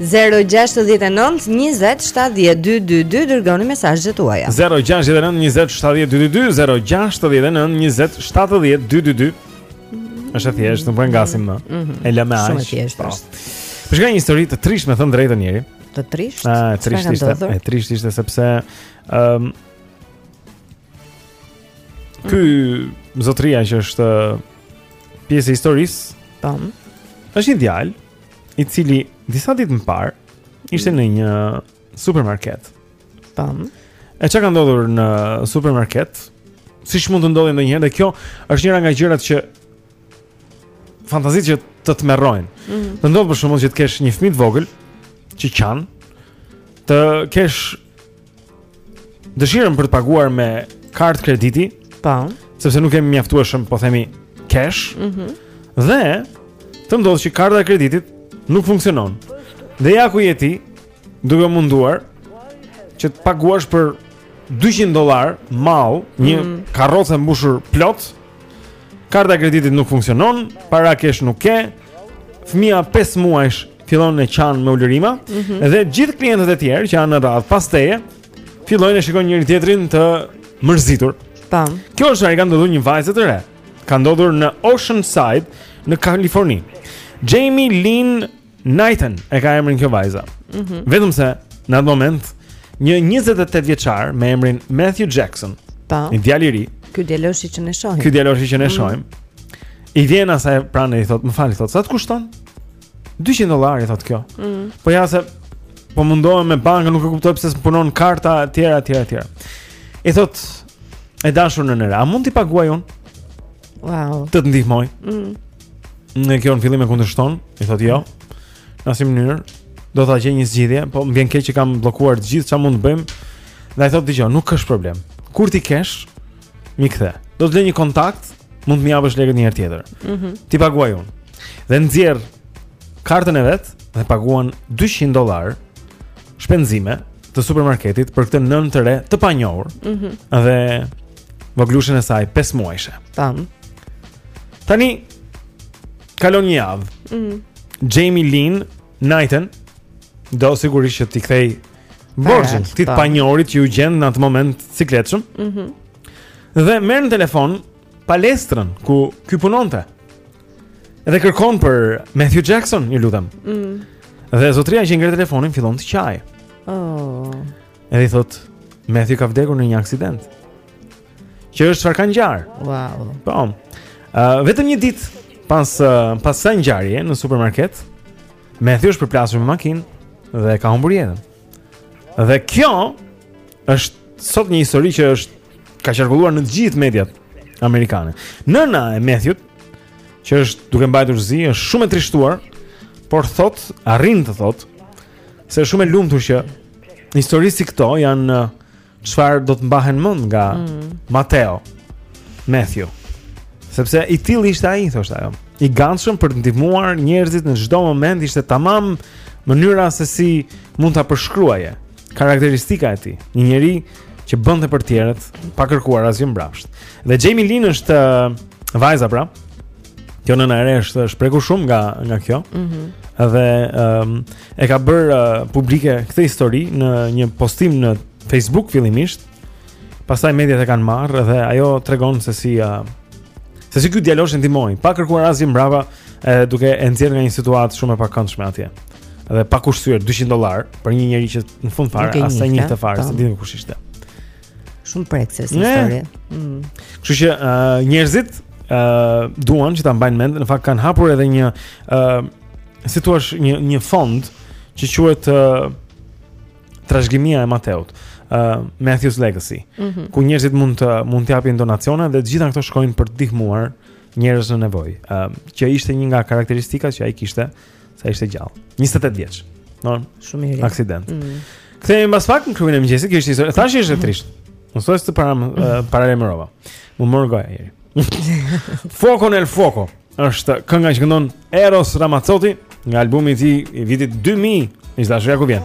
0-6-19-27-12-22 Dërgoni mesazhet tuaja 0-6-19-27-12-22 0-6-19-27-12-22 është e thjeshtë, nuk po e ngasim më. Mm -hmm. E lëmë aq. Shumë e thjeshtë po. është. Por ç'ka një histori të trishtë, me thënë të drejtën njeri. Të trishtë? Ah, e trishtë ishte. E trishtë ishte sepse ëm um, Ky zotria që është pjesë e historisë, tamam. Është një djalë i cili disa ditë më parë ishte në një supermarket. Tamam. E ça ka ndodhur në supermarket? Siç mund të ndodhi ndonjëherë dhe kjo është njëra nga gjërat që fantazitë që të tmerrojnë. Mm -hmm. Të ndodhë për shembull që të kesh një fëmijë të vogël që qan, të kesh dëshirën për të paguar me kartë krediti. Po. Sepse nuk kemi mjaftueshëm, po themi cash. Mhm. Mm dhe të ndodhë që karta e kreditit nuk funksionon. Dhe ja ku je ti, duke u munduar që të paguash për 200 dollarë mall një mm. karrocë e mbushur plot. Karta e kreditit nuk funksionon, para kesh nuk ke. Fëmija 5 muajsh fillon të qajë me ulërima mm -hmm. dhe gjithë klientët e tjerë që janë në radhë pas teje fillojnë të shikojnë njëri tjetrin të mërzitur. Tam. Kjo është, i ka ndodhur një vajze të re. Ka ndodhur në Oceanside në Kaliforni. Jamie Lynn Knighton e ka emrin kjo vajza. Mm -hmm. Vetëm se në atë moment një 28 vjeçar me emrin Matthew Jackson. Tam. Një djalë i ri. Ky djaloshi që ne shohim. Ky djaloshi që ne mhm. shohim. Mm -hmm. I vjen asaj pranë i thotë, "Më fal, thotë, sa të kushton?" 200 dollarë thotë kjo. Mm. Po ja se po mundohem me bankën, nuk e kuptoj pse s'punon karta etj etj etj. I thotë e dashur nënë e re, a mund t'i paguaj unë? Wow. Të të ndihmoj. Mm. Dhe kjo në fillim e kundërshton, i thotë jo. Në asnjë mënyrë do ta gjej një zgjidhje, po më vjen keq që kam bllokuar të gjithë çfarë mund të bëjmë. Dhe ai thotë dëgjo, nuk është problem. Kur t'i kesh, M'i kthe. Do të lë një kontakt, mund të m'i japësh lekët një herë tjetër. Mhm. Mm T'i paguaj unë. Dhe nxjerr kartën e vet dhe paguan 200 dollarë shpenzime të supermarketit për këtë nënë të re të panjohur. Mhm. Mm dhe voglushën e saj 5 muajshe. Tan. Tani kalon një javë. Mhm. Mm Jamie Lynn Knighton do sigurisht që t'i kthejë Borxhin këtij të panjohurit që iu gjend në atë moment të sikletshëm. Mhm. Mm dhe merr në telefon palestrën ku ky punonte. Dhe kërkon për Matthew Jackson, ju lutem. Mhm. Dhe zotëria që ngre telefonin fillon të qajë. Oh. Edhe i thotë, Matthew ka vdekur në një aksident. Që është çfarë ka ngjarë. Wow. Po. Ë uh, vetëm një ditë pas uh, pas asaj ngjarje në supermarket, Matthew është përplasur me makinë dhe ka humbur jetën. Dhe kjo është sot një histori që është ka qarkulluar në të gjithë mediat amerikane. Nëna e Matthew, që është duke mbajtur zi, është shumë e trishtuar, por thotë, arrin të thotë se është shumë e lumtur që histori si këto janë Çfarë do të mbahen mend nga mm. Mateo? Matthew. Sepse i tillë ishte ai, thoshte ajo. I gatshëm për të ndihmuar njerëzit në çdo moment ishte tamam mënyra se si mund ta përshkruaje karakteristika e tij. Një njeri që bënte për të tjerët pa kërkuar asgjë mbrapsht. Dhe Jamie Lynn është uh, vajza pra, Kjo nëna e re është prekur shumë nga, nga kjo mm -hmm. Dhe um, e ka bërë uh, publike këtë histori në një postim në Facebook fillimisht Pastaj mediat e kanë marrë dhe ajo tregon se si uh, Se si ky djalosh e ndihmoi Pa kërkuar asgjë mbrapa e, duke e nxjerrë nga një situatë shumë e pakëndshme atje Dhe pa kursyer 200 dollarë për një njeri që në fund fare As e njihte fare, s'e dinte kush ishte Shumë prekëse si histori. Mm. Kështu që uh, njerëzit ë uh, duan që ta mbajnë mend, në fakt kanë hapur edhe një ë uh, si thua një një fond që quhet uh, Trashëgimia e Mateut, ë uh, Matthew's Legacy, mm -hmm. ku njerëzit mund të mund të japin donacione dhe të gjitha këto shkojnë për të ndihmuar njerëz në nevojë. Ë uh, që ishte një nga karakteristikat që ai kishte Sa ishte gjallë. 28 vjeç. Po shumë i ri. Aksident. Mm. Kthehemi mbas pak në klubin e mëngjesit, kjo ishte historia. Tash është e trisht. Unë thashë ta paralajmërova. Mu mor goja Iri. Fuoco nel fuoco. Është kënga që këndon Eros Ramazzotti nga albumi i tij i vitit 2000. Miq të dashur ja ku vjen.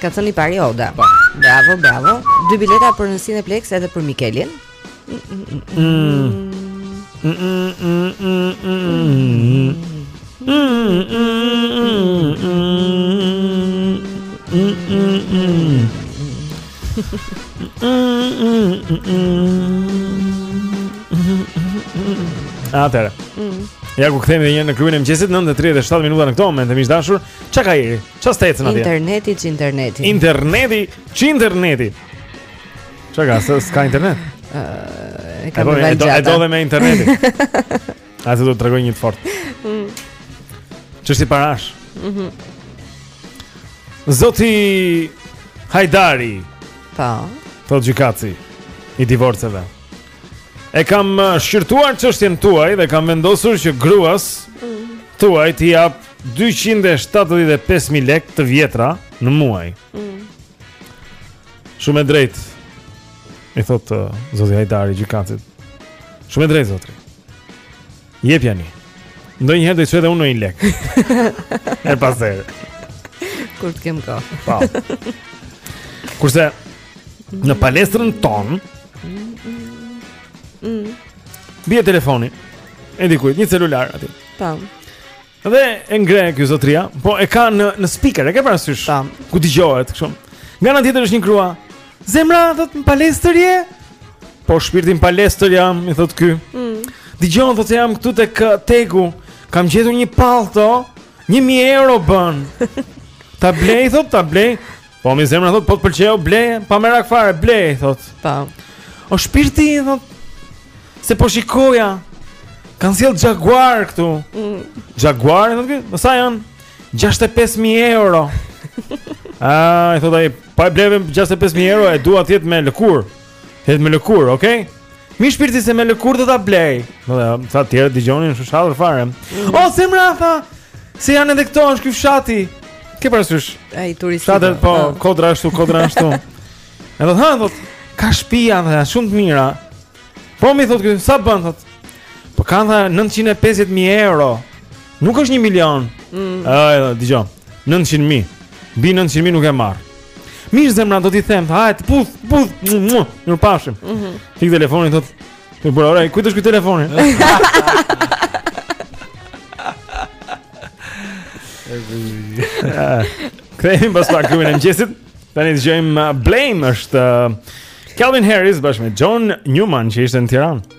Ka thënë i pari Oda. Po. Bravo, bravo. Dy bileta për në Cineplex edhe për Mikelin. Atëherë. Ja ku kthehemi edhe një herë në klubin e mëngjesit 9:37 minuta në këto momente miq të dashur. Çka ka Iri? Çfarë s'të ecën atje? Interneti, interneti. Interneti, interneti. Çka ka, s'ka internet? Ëh, e kam po, vënë gjatë. E do dhe me internetin. A do të tregoj një të fortë? Mm. Çështje parash. Mhm. Zoti Hajdari. Po. Thot gjykatësi i divorceve. E kam shqyrtuar çështjen tuaj dhe kam vendosur që gruas mm. tuaj t'i jap 275.000 lek të vjetra në muaj. Mm. Shumë e drejtë. I thot uh, Zoti Hajdari gjykatësit. Shumë e drejtë zotri. Jepjani. Ndonjëherë do t'i çoj edhe unë ndonjë lek. e pasere. Kur të kem kohë. Po. Kurse në palestrën tonë mm, mm, mm. bie telefoni. E dikujt, një celular aty. Po. Dhe e ngre ky zotria, po e ka në në speaker, e ke parasysh? Tam. Ku dëgjohet kështu? Nga ana tjetër është një grua. Zemra thot në palestër je? Po shpirti në palestër jam, i thot ky. Mm. Dëgjon thot se jam këtu tek uh, TEG-u. Kam gjetur një pallto, 1000 euro bën. Ta blej thot, ta blej. Po mi zemra thot, po të pëlqeu bleje, pa merak fare bleje, thot. Po. O shpirti thot, se po shikoja. Kanë sjell Jaguar këtu. Mm. Jaguar thot ky? Po sa janë? 65000 euro. Ah, i thot ai, po e bleve 65000 euro, e dua të jetë me lëkurë. Jetë me lëkurë, okay? Mi shpirti se me lëkurë do ta blej. Po ja, sa të tjerë dëgjonin në fshat fare. Mm. O zemra tha, se janë edhe këto është ky fshati. Ke parasysh? Ai turisti. Fshati po, po, kodra ashtu, kodra ashtu. Edhe do thënë, ka shpia dhe shumë të mira. Po mi thotë, sa bën thotë? Po kanë 950.000 euro. Nuk është 1 milion. Mm. Ëh, dëgjoj. 900 mijë. Mbi 900 mijë nuk e marr. Mirë zemra do t'i them, hajt të puth, puth, u pafshim. Mm -hmm. Fik telefonin thot, "Po bërë ora, kujt është ky telefoni?" Kthehemi pas pak në klubin e mëngjesit. Tani dëgjojmë uh, Blame është uh, Calvin Harris bashkë me John Newman që ishte në Tiranë.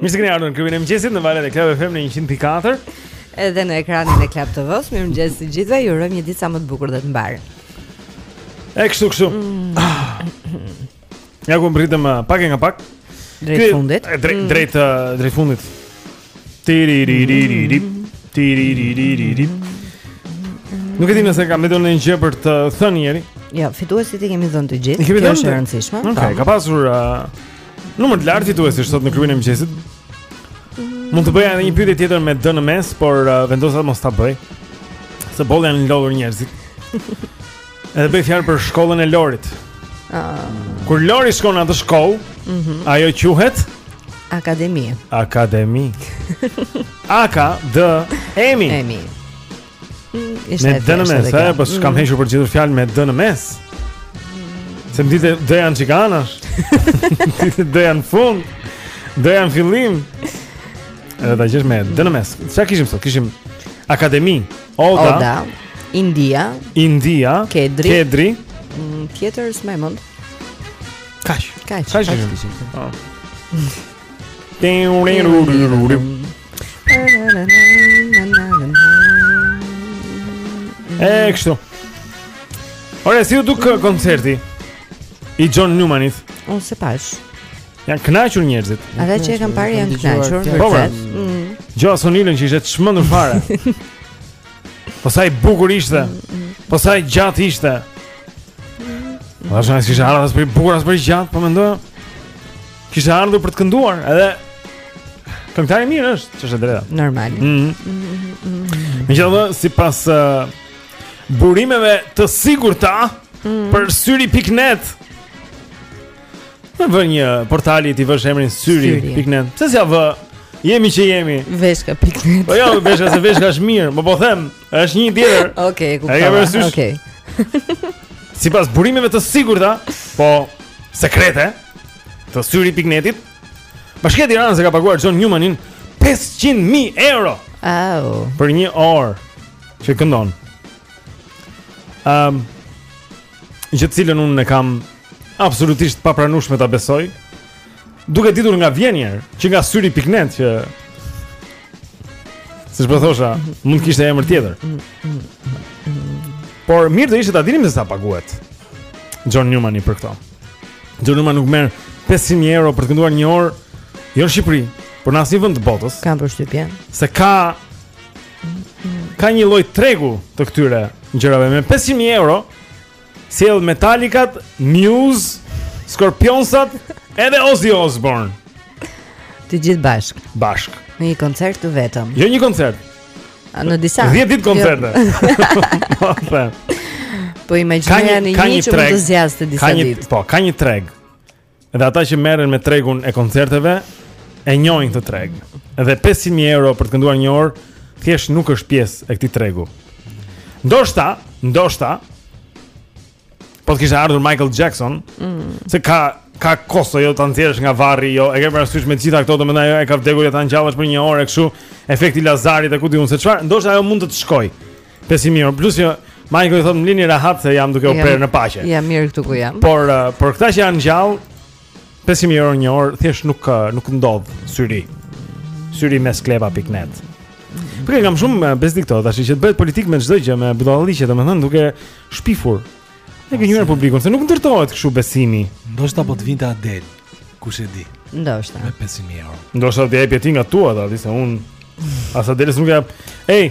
Mirë se keni ardhur në klubin e mëngjesit në valët e Club FM në 104. Edhe në ekranin e Club TV-s. Mirëmëngjes të gjithëve. Ju urojmë një ditë sa më të bukur dhe të mbarë. E kështu kështu. Mm. Ja ku mbërritëm uh, pak nga pak. Drejt fundit. Drejt mm. drejt uh, drejt fundit. Tiriririri Tiriririri Nuk e di nëse ka mbetur ndonjë gjë për të thënë njëri Ja, jo, fituesit i kemi dhënë të gjithë Kjo është e rëndësishme Ok, po. ka pasur uh, Numër të lartë fituesish sot në klubin e mëngjesit Mund të bëja edhe një pyetje tjetër me D në mes Por uh, vendosa mos ta bëj Se boll janë lodhur njerëzit Edhe bëhej fjalë për shkollën e Lorit. Ëh. Ah. Kur Lori shkon në atë shkollë, mm -hmm. ajo quhet Akademi. Akademi. Aka D Emi. Emi. Ishte me D në mes, sa e po ç'kam mm. hequr për të gjetur fjalë me D në mes. Se me D ose janë çik anash. D ose janë në fund. Ose janë në fillim. Edhe ta gjesh me D në mes. Çka kishim sot? Kishim Akademi. Oda, Oda India, India, Kedri, Kedri. Mm, tjetër s'mbaj mend. Kaq? Kaq? Kaq? E kështu Ore, si u duk koncerti i John Newmanit Unë s'e pashë Janë kënaqur njerëzit. Ata që e kanë parë janë kënaqur vërtet. Po, pra. mm. Dëgjova Sonilën që ishte çmendur fare. Po sa i bukur ishte. Po sa i gjatë ishte. Po s'kishte ardhur për të bukur as për të gjatë, po mendoj. Kishte ardhur për të kënduar, edhe këngëtar i mirë është, ç'është e drejta. Normal. Mhm. Mm mm -hmm. mm -hmm. Megjithatë, sipas uh, burimeve të sigurta mm -hmm. për syri pikë net Më vë një portali ti vësh emrin syri, syri piknet. Pse s'ia vë? Jemi që jemi. Veshka piknet. Po jo, veshka se veshka është mirë, po po them, është një tjetër. Okej, okay, kuptoj. Okej. Okay. Sipas burimeve të sigurta, po sekrete të syri piknetit, Bashkia e Tiranës e ka paguar John Newmanin 500.000 euro. Au. Për një orë që këndon. Ehm, um, gjë të cilën unë e kam absolutisht papranueshme ta besoj. Duke ditur nga vjen një herë, që nga syri piknet që Siç po thosha, mund të kishte emër tjetër. Por mirë do ishte ta dinim se sa paguhet John Newmani për këto. John Newman nuk merr 500.000 euro për të kënduar një orë jo në Shqipëri, por në asnjë vend të botës. Kam përshtypjen. Se ka ka një lloj tregu të këtyre gjërave me 500.000 euro. Sjell Metallicat, Muse, Scorpionsat, edhe Ozzy Osbourne. Të gjithë bashkë. Bashkë. Në një koncert të vetëm. Jo një koncert. A, në disa. 10 ditë koncerte. Po, po. Po imagjinoja një, një që mund të zgjasë disa ditë. Po, ka një treg. Dhe ata që merren me tregun e koncerteve e njohin këtë treg. Dhe 500.000 euro për të kënduar një orë thjesht nuk është pjesë e këtij tregu. Ndoshta, ndoshta po të kishte ardhur Michael Jackson, mm. se ka ka kosto jo ta nxjerrësh nga varri, jo e ke parasysh me të gjitha këto domethënë jo e ka vdekur jo ta ngjallësh për një orë kështu, efekti i Lazarit e ku di unë se çfarë, ndoshta ajo mund të shkojë. Pesëqind mijë, plus jo Michaeli thotë më lini rahat se jam duke u prehur në paqe. Jam mirë këtu ku jam. Por uh, por këta që janë gjallë 500.000 euro një orë thjesht nuk uh, nuk ndodh syri. Syri me sklepa piknet. Por kam shumë uh, bezdi këto, tash që bëhet politikë me çdo gjë, me budalliqe, domethënë duke shpifur. Duke gënjyer publikun se nuk ndërtohet kështu besimi. Ndoshta po të vinte Adel, kush e di. Ndoshta. Me 500.000 euro. Ndoshta do t'i jepje ti nga të tuat, se unë as Adelës nuk ia jap. Ej,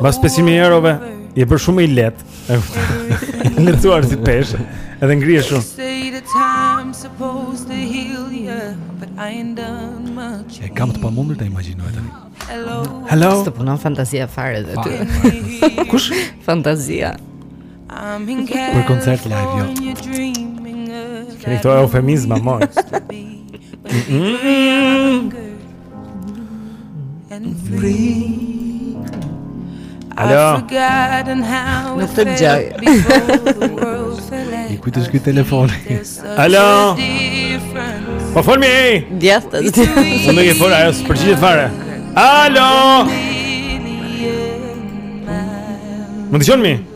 Pas 500.000 eurove Je bërë shumë i lehtë E kuptova Lehtësuar si peshë Edhe ngrije shumë E kam të pamundur të imagjinoj të një Hello Hello S'të punon fantazia fare edhe ty Kush? Fantazia Për koncert live jo Keni këto eufemizma mojë Alo. Nuk dëgjoj. I kujt është ky telefoni? Alo. O fol mi. Djathtë. Unë duke fol, ajo s'përgjigjet fare. Alo. Më dëgjon mi?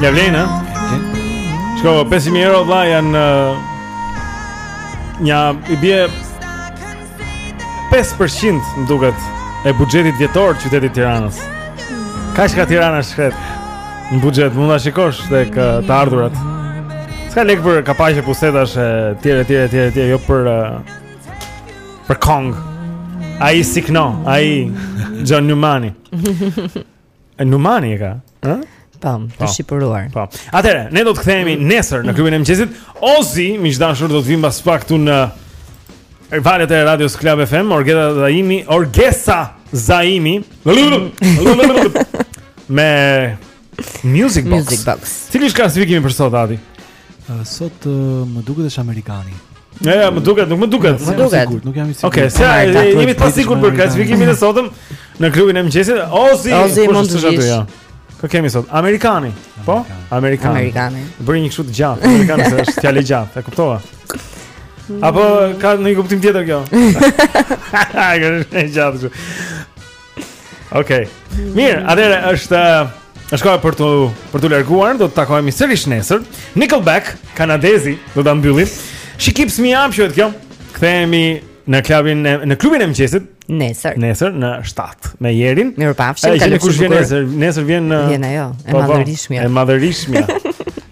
Ia vlen, ha? Shko, 5.000 euro vla janë uh, Nja, i bie 5% më duket e buxhetit vjetor të qytetit Tiranës Kaq ka Tirana shkretë Në buxhet, mund ta shikosh tek të ardhurat S'ka lek për kapaqe pusetash e tjera, tjera, tjera, tjera Jo për... Uh, për Kong Ai sikno, ai John Newmani E Newmani e ka, ë? Po, të po. shqipuruar. Po. Atëherë, ne do të kthehemi nesër në klubin e mëngjesit. Ozi, miq të dashur, do të vijmë pas pak këtu në valët e Radios Club FM, Orgesa Zaimi, Orgesa Zaimi. Me Music Box. Music Box. Cili është klasifikimi për sot, Adi? Sot më duket është amerikani. Ja, ja, më duket, nuk më duket. Më duket. Nuk jam i sigurt. Okej, sa jemi të sigurt për klasifikimin e sotëm në klubin e mëngjesit. Ozi, Ozi mund të jesh. Ja. Kë kemi sot? Amerikani. Po? Amerikani. Amerikani. Bëri një kështu të gjatë, amerikani se është fjalë e gjatë, e kuptova. Apo ka një kuptim tjetër kjo? Ai gjen e gjatë. Okej. Mirë, atëherë është është koha për të për t'u larguar, do të takohemi sërish nesër. Nickelback, kanadezi, do ta mbyllim. She keeps me up, quhet kjo. Kthehemi në klubin e, në klubin e mëngjesit nesër. Nesër në 7 me Jerin. Mirupafshim, kalojmë kush vjen nesër? Nesër vjen Vjen ajo, e po, po, madhërishmja. E madhërishmja.